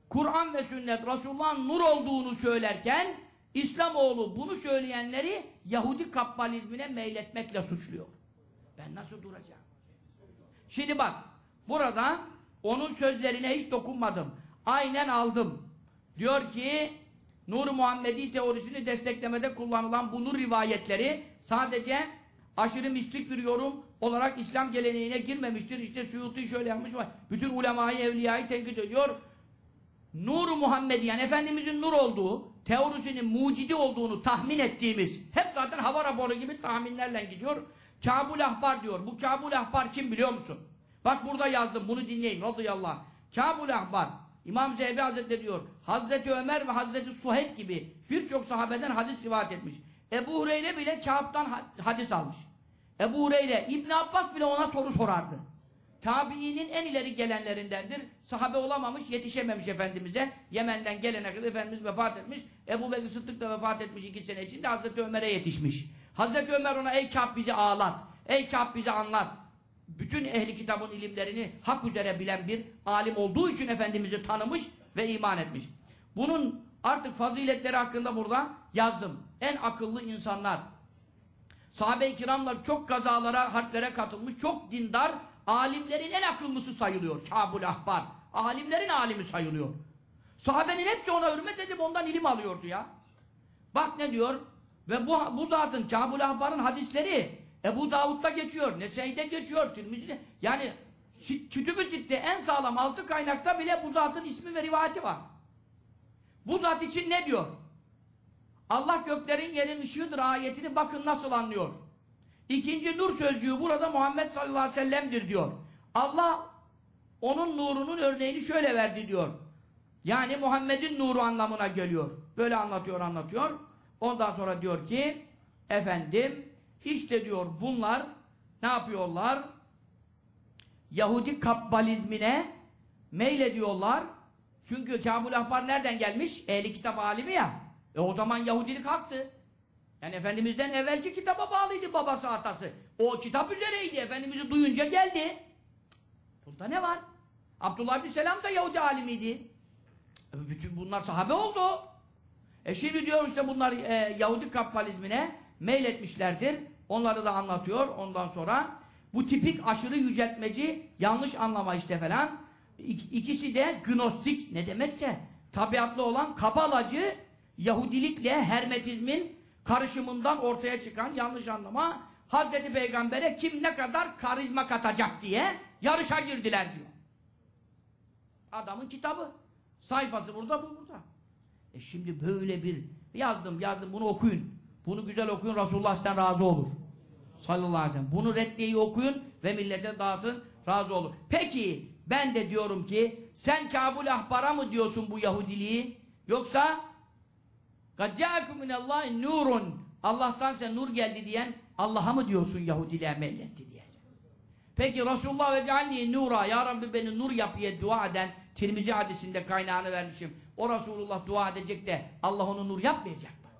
Kur'an ve sünnet Resulullah'ın nur olduğunu söylerken İslamoğlu bunu söyleyenleri Yahudi kabbalizmine meyletmekle suçluyor. Ben nasıl duracağım? Şimdi bak burada onun sözlerine hiç dokunmadım. Aynen aldım. Diyor ki Nur Muhammedi teorisini desteklemede kullanılan bu nur rivayetleri sadece aşırı mistik bir yorum olarak İslam geleneğine girmemiştir. İşte Suyuti şöyle yapmış var. Bütün ulemayı, evliyayı tenkit ediyor. nur Muhammedi yani Efendimizin nur olduğu, teorisinin mucidi olduğunu tahmin ettiğimiz, hep zaten hava raporu gibi tahminlerle gidiyor. Kabul Ahbar diyor. Bu Kabul Ahbar kim biliyor musun? Bak burada yazdım. Bunu dinleyin. Radıyallahu anh. Kabul Ahbar. İmam Zehebi Hazretleri diyor. Hazreti Ömer ve Hazreti Suheyb gibi birçok sahabeden hadis rivayet etmiş. Ebu Hureyre bile Kâb'dan hadis almış. Ebu Hureyre, İbn Abbas bile ona soru sorardı. Tabiinin en ileri gelenlerindendir. Sahabe olamamış, yetişememiş Efendimiz'e. Yemen'den gelene kadar Efendimiz vefat etmiş. Ebu Bekir Sıddık da vefat etmiş iki sene içinde Hazreti Ömer'e yetişmiş. Hazreti Ömer ona ey Kâb bizi ağlat, ey Kâb bizi anlat. Bütün ehli kitabın ilimlerini hak üzere bilen bir alim olduğu için Efendimiz'i tanımış ve iman etmiş. Bunun artık faziletleri hakkında burada yazdım. En akıllı insanlar. Sahabe-i kiramlar çok kazalara, harplere katılmış, çok dindar, alimlerin en akıllısı sayılıyor. Kabul Ahbar. Alimlerin alimi sayılıyor. Sahabenin hepsi ona hürmet edip ondan ilim alıyordu ya. Bak ne diyor? Ve bu, bu zatın Kabul Ahbar'ın hadisleri Ebu Davud'da geçiyor, Nesey'de geçiyor, Tirmizi'de. Yani Kütüb-ü Sitte en sağlam altı kaynakta bile bu zatın ismi ve rivayeti var. Bu zat için ne diyor? Allah göklerin yerin ışığıdır ayetini bakın nasıl anlıyor. İkinci nur sözcüğü burada Muhammed sallallahu aleyhi ve sellem'dir diyor. Allah onun nurunun örneğini şöyle verdi diyor. Yani Muhammed'in nuru anlamına geliyor. Böyle anlatıyor anlatıyor. Ondan sonra diyor ki efendim işte diyor bunlar ne yapıyorlar? Yahudi kabbalizmine meylediyorlar. Çünkü Kabul Ahbar nereden gelmiş? Ehli kitap alimi ya. E o zaman Yahudilik haktı. Yani Efendimiz'den evvelki kitaba bağlıydı babası atası. O kitap üzereydi. Efendimiz'i duyunca geldi. Bunda ne var? Abdullah bin Selam da Yahudi alimiydi. E bütün bunlar sahabe oldu. E şimdi diyor işte bunlar e, Yahudi kabbalizmine meyletmişlerdir. Onları da anlatıyor. Ondan sonra bu tipik aşırı yüceltmeci yanlış anlama işte falan. İkisi de gnostik ne demekse tabiatlı olan kabalacı Yahudilikle Hermetizmin karışımından ortaya çıkan yanlış anlama Hazreti Peygamber'e kim ne kadar karizma katacak diye yarışa girdiler diyor. Adamın kitabı. Sayfası burada bu burada. E şimdi böyle bir yazdım yazdım bunu okuyun. Bunu güzel okuyun Resulullah sizden razı olur. Sallallahu aleyhi ve sellem. Bunu reddiyeyi okuyun ve millete dağıtın razı olur. Peki ben de diyorum ki sen Kabul Ahbar'a mı diyorsun bu Yahudiliği? Yoksa قَدْ جَاءَكُمْ مِنَ اللّٰهِ nurun Allah'tan sen nur geldi diyen Allah'a mı diyorsun Yahudiliğe meyletti diye. Peki Resulullah ve cealni nura Ya Rabbi beni nur yapıya dua eden Tirmizi hadisinde kaynağını vermişim. O Resulullah dua edecek de Allah onu nur yapmayacak mı?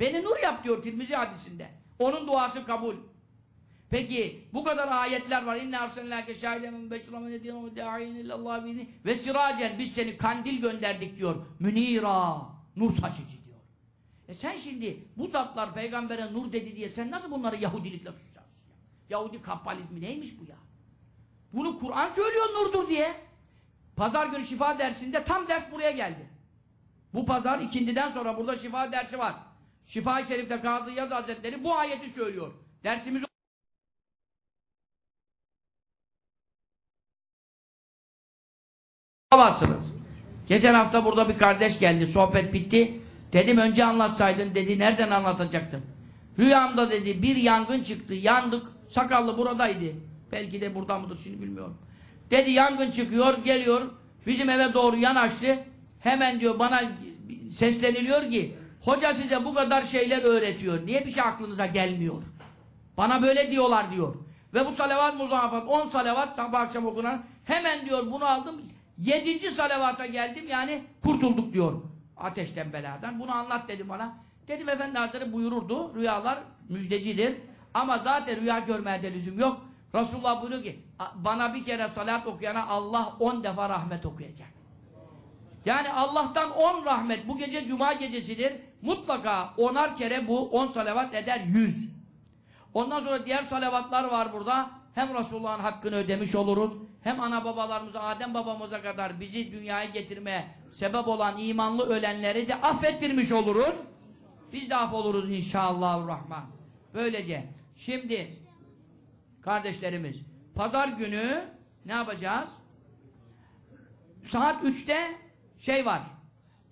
Beni nur yap diyor Tirmizi hadisinde. Onun duası kabul. Peki bu kadar ayetler var. İnne min beşran ve nediyen ve dâin illallah bizni ve siracen biz seni kandil gönderdik diyor. Münira. Nur saçıcı diyor. E sen şimdi bu zatlar peygambere nur dedi diye sen nasıl bunları Yahudilikle suçlarsın? Ya? Yahudi kabbalizmi neymiş bu ya? Bunu Kur'an söylüyor nurdur diye. Pazar günü şifa dersinde tam ders buraya geldi. Bu pazar ikindiden sonra burada şifa dersi var. Şifa-i Şerif'te Kazı Yaz Hazretleri bu ayeti söylüyor. Dersimiz olamazsınız. Geçen hafta burada bir kardeş geldi, sohbet bitti. Dedim önce anlatsaydın dedi, nereden anlatacaktım? Rüyamda dedi bir yangın çıktı, yandık, sakallı buradaydı. Belki de burada mıdır şimdi bilmiyorum. Dedi yangın çıkıyor, geliyor. Bizim eve doğru yanaştı. Hemen diyor bana sesleniliyor ki hoca size bu kadar şeyler öğretiyor. Niye bir şey aklınıza gelmiyor? Bana böyle diyorlar diyor. Ve bu salavat muzafat 10 salavat sabah akşam okunan hemen diyor bunu aldım. 7. salavata geldim yani kurtulduk diyor. Ateşten beladan. Bunu anlat dedi bana. Dedim Efendi Hazretleri buyururdu. Rüyalar müjdecidir. Ama zaten rüya görmeye de lüzum yok. Resulullah buyuruyor ki bana bir kere salat okuyana Allah 10 defa rahmet okuyacak. Yani Allah'tan 10 rahmet. Bu gece cuma gecesidir. Mutlaka onar kere bu 10 salavat eder 100. Ondan sonra diğer salavatlar var burada. Hem Resulullah'ın hakkını ödemiş oluruz. Hem ana babalarımıza, Adem babamıza kadar bizi dünyaya getirmeye sebep olan imanlı ölenleri de affettirmiş oluruz. Biz de affoluruz inşallahurrahman. Böylece. Şimdi kardeşlerimiz pazar günü ne yapacağız? Saat 3'te şey var.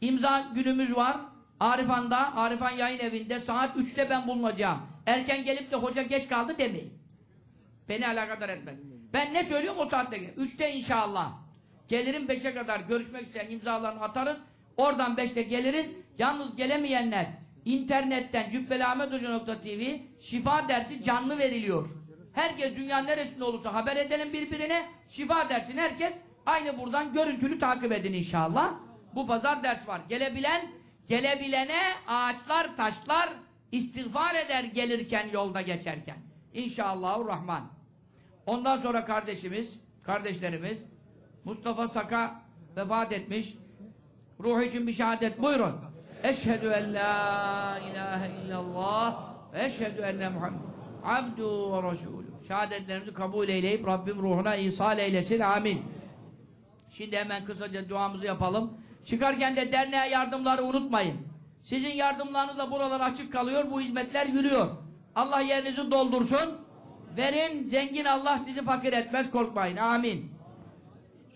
İmza günümüz var. Arifan'da, Arifan yayın evinde saat 3'te ben bulunacağım. Erken gelip de hoca geç kaldı demeyin. Beni alakadar etmez. Ben ne söylüyorum o saatte gelin. 3'te inşallah. Gelirim 5'e kadar görüşmek isteyen imzalarını atarız. Oradan 5'te geliriz. Yalnız gelemeyenler internetten cübbelahmethoca.tv şifa dersi canlı veriliyor. Herkes dünya neresinde olursa haber edelim birbirine. Şifa dersini herkes aynı buradan görüntülü takip edin inşallah. Bu pazar ders var. Gelebilen, gelebilene ağaçlar, taşlar istiğfar eder gelirken, yolda geçerken. İnşallahurrahman. Ondan sonra kardeşimiz, kardeşlerimiz Mustafa Saka vefat etmiş. Ruh için bir şehadet buyurun. Eşhedü en la ilahe illallah ve eşhedü enne Muhammed abdu ve resulü. Şehadetlerimizi kabul eyleyip Rabbim ruhuna ihsal eylesin. Amin. Şimdi hemen kısaca duamızı yapalım. Çıkarken de derneğe yardımları unutmayın. Sizin yardımlarınızla buralar açık kalıyor, bu hizmetler yürüyor. Allah yerinizi doldursun. Verin, zengin Allah sizi fakir etmez, korkmayın. Amin.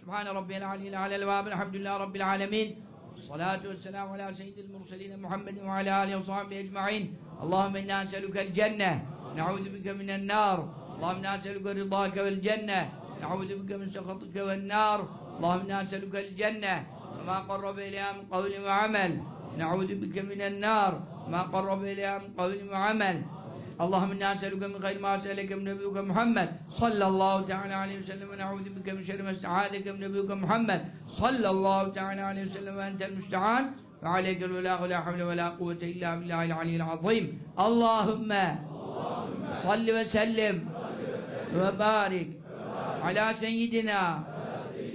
Sübhane Rabbiyel Aliyyil Alel ve Elhamdülillahi Rabbil Alemin. Salatu ve selamu ala seyyidil murselin Muhammedin ve ala alihi ve sahibi ecma'in. Allahümme inna eselükel cenne. نعوذ بك من النار. اللهم نسألك رضاك والجنة. نعوذ بك من سخطك والنار. اللهم نسألك الجنة. وما قرب إليها من قول وعمل. نعوذ بك من النار. ما قرب إليها من قول وعمل. اللهم أنا نسألك من خير ما سألك من نبيك محمد. صلى الله تعالى عليه وسلم. ونعوذ بك من شر ما استعاذك من نبيك محمد. صلى الله تعالى عليه وسلم. وأنت المستعان. وعليك الولاء ولا حول ولا قوة إلا بالله العلي العظيم. اللهم salli ve sellim ve barik ala seyyidina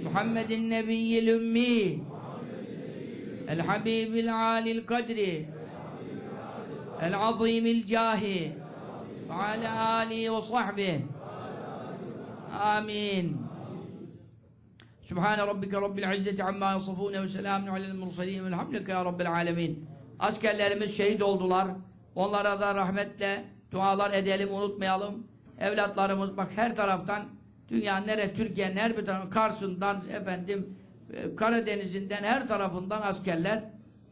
Muhammedin nebiyyil ümmi el habibil alil kadri el azimil cahi ve ala alihi ve sahbihi. Amin. Subhane rabbike rabbil izzeti amma yasafune ve selamun alel mursalin. Velhamdülke ya rabbil alemin. Askerlerimiz şehit oldular. Onlara da rahmetle dualar edelim, unutmayalım. Evlatlarımız bak her taraftan dünyanın neresi, Türkiye'nin her bir tarafından, Kars'ından, efendim, Karadeniz'inden her tarafından askerler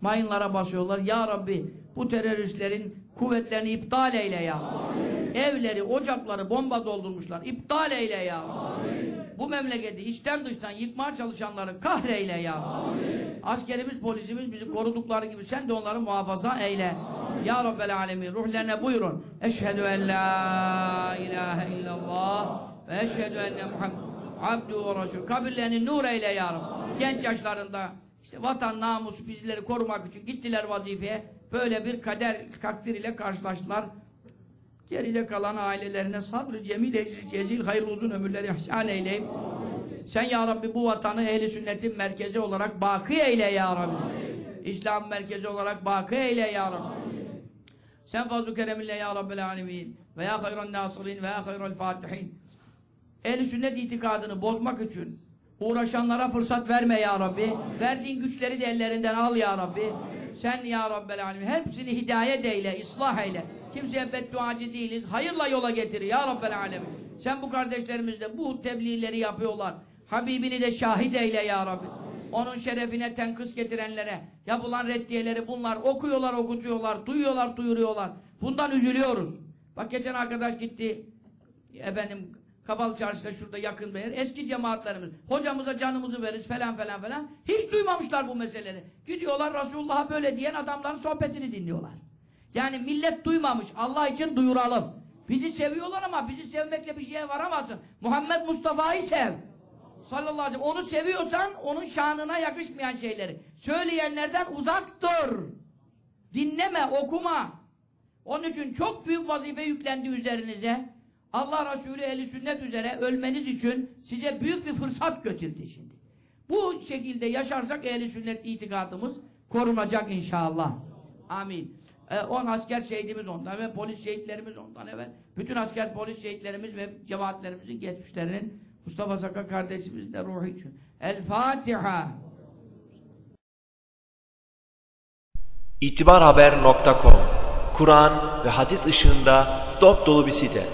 mayınlara basıyorlar. Ya Rabbi bu teröristlerin kuvvetlerini iptal eyle ya. Amin. Evleri, ocakları bomba doldurmuşlar. İptal eyle ya. Amin. Bu memleketi içten dıştan yıkmaya çalışanları kahreyle ya. Amin. Askerimiz, polisimiz bizi korudukları gibi sen de onları muhafaza eyle. Amin. Ya Rabbel Alemin ruhlerine buyurun. Eşhedü en la ilahe illallah ve eşhedü enne Muhammed abdu ve resul. Kabirlerini nur eyle ya Rabbi genç yaşlarında işte vatan, namus, bizleri korumak için gittiler vazifeye. Böyle bir kader takdir ile karşılaştılar. Geride kalan ailelerine sabrı cemil ecri cezil hayırlı uzun ömürleri ihsan eyleyip sen ya Rabbi bu vatanı ehli sünnetin merkezi olarak baki eyle ya Rabbi. İslam merkezi olarak baki eyle ya Rabbi. Sen fazl-ı kereminle ya Rabbel alemin ve ya hayran nasirin ve ya hayral fatihin. Ehli sünnet itikadını bozmak için Uğraşanlara fırsat verme ya Rabbi. Amin. Verdiğin güçleri de ellerinden al ya Rabbi. Amin. Sen ya Rabbel Alemin hepsini hidayet eyle, ıslah eyle. Kimseye bedduacı değiliz. Hayırla yola getir ya Rabbel Alemin. Sen bu kardeşlerimiz de bu tebliğleri yapıyorlar. Habibini de şahit eyle ya Rabbi. onun şerefine tenkıs getirenlere yapılan reddiyeleri bunlar okuyorlar, okutuyorlar, duyuyorlar, duyuruyorlar. Bundan üzülüyoruz. Bak geçen arkadaş gitti, efendim Kapalı Çarşı'da şurada yakın bir yer. Eski cemaatlerimiz. Hocamıza canımızı veririz falan falan falan. Hiç duymamışlar bu meseleleri. Gidiyorlar Resulullah'a böyle diyen adamların sohbetini dinliyorlar. Yani millet duymamış. Allah için duyuralım. Bizi seviyorlar ama bizi sevmekle bir şeye varamazsın. Muhammed Mustafa'yı sev. Sallallahu aleyhi ve sellem. Onu seviyorsan onun şanına yakışmayan şeyleri. Söyleyenlerden uzak dur. Dinleme, okuma. Onun için çok büyük vazife yüklendi üzerinize. Allah Resulü eli sünnet üzere ölmeniz için size büyük bir fırsat götürdü şimdi. Bu şekilde yaşarsak ehli sünnet itikadımız korunacak inşallah. Amin. Ee, on asker şehidimiz ondan ve polis şehitlerimiz ondan evvel. Bütün asker polis şehitlerimiz ve cemaatlerimizin geçmişlerinin Mustafa Saka kardeşimizin de ruhu için. El-Fatiha. itibarhaber.com Kur'an ve hadis ışığında dop dolu bir site.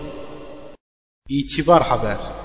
İtibar Haber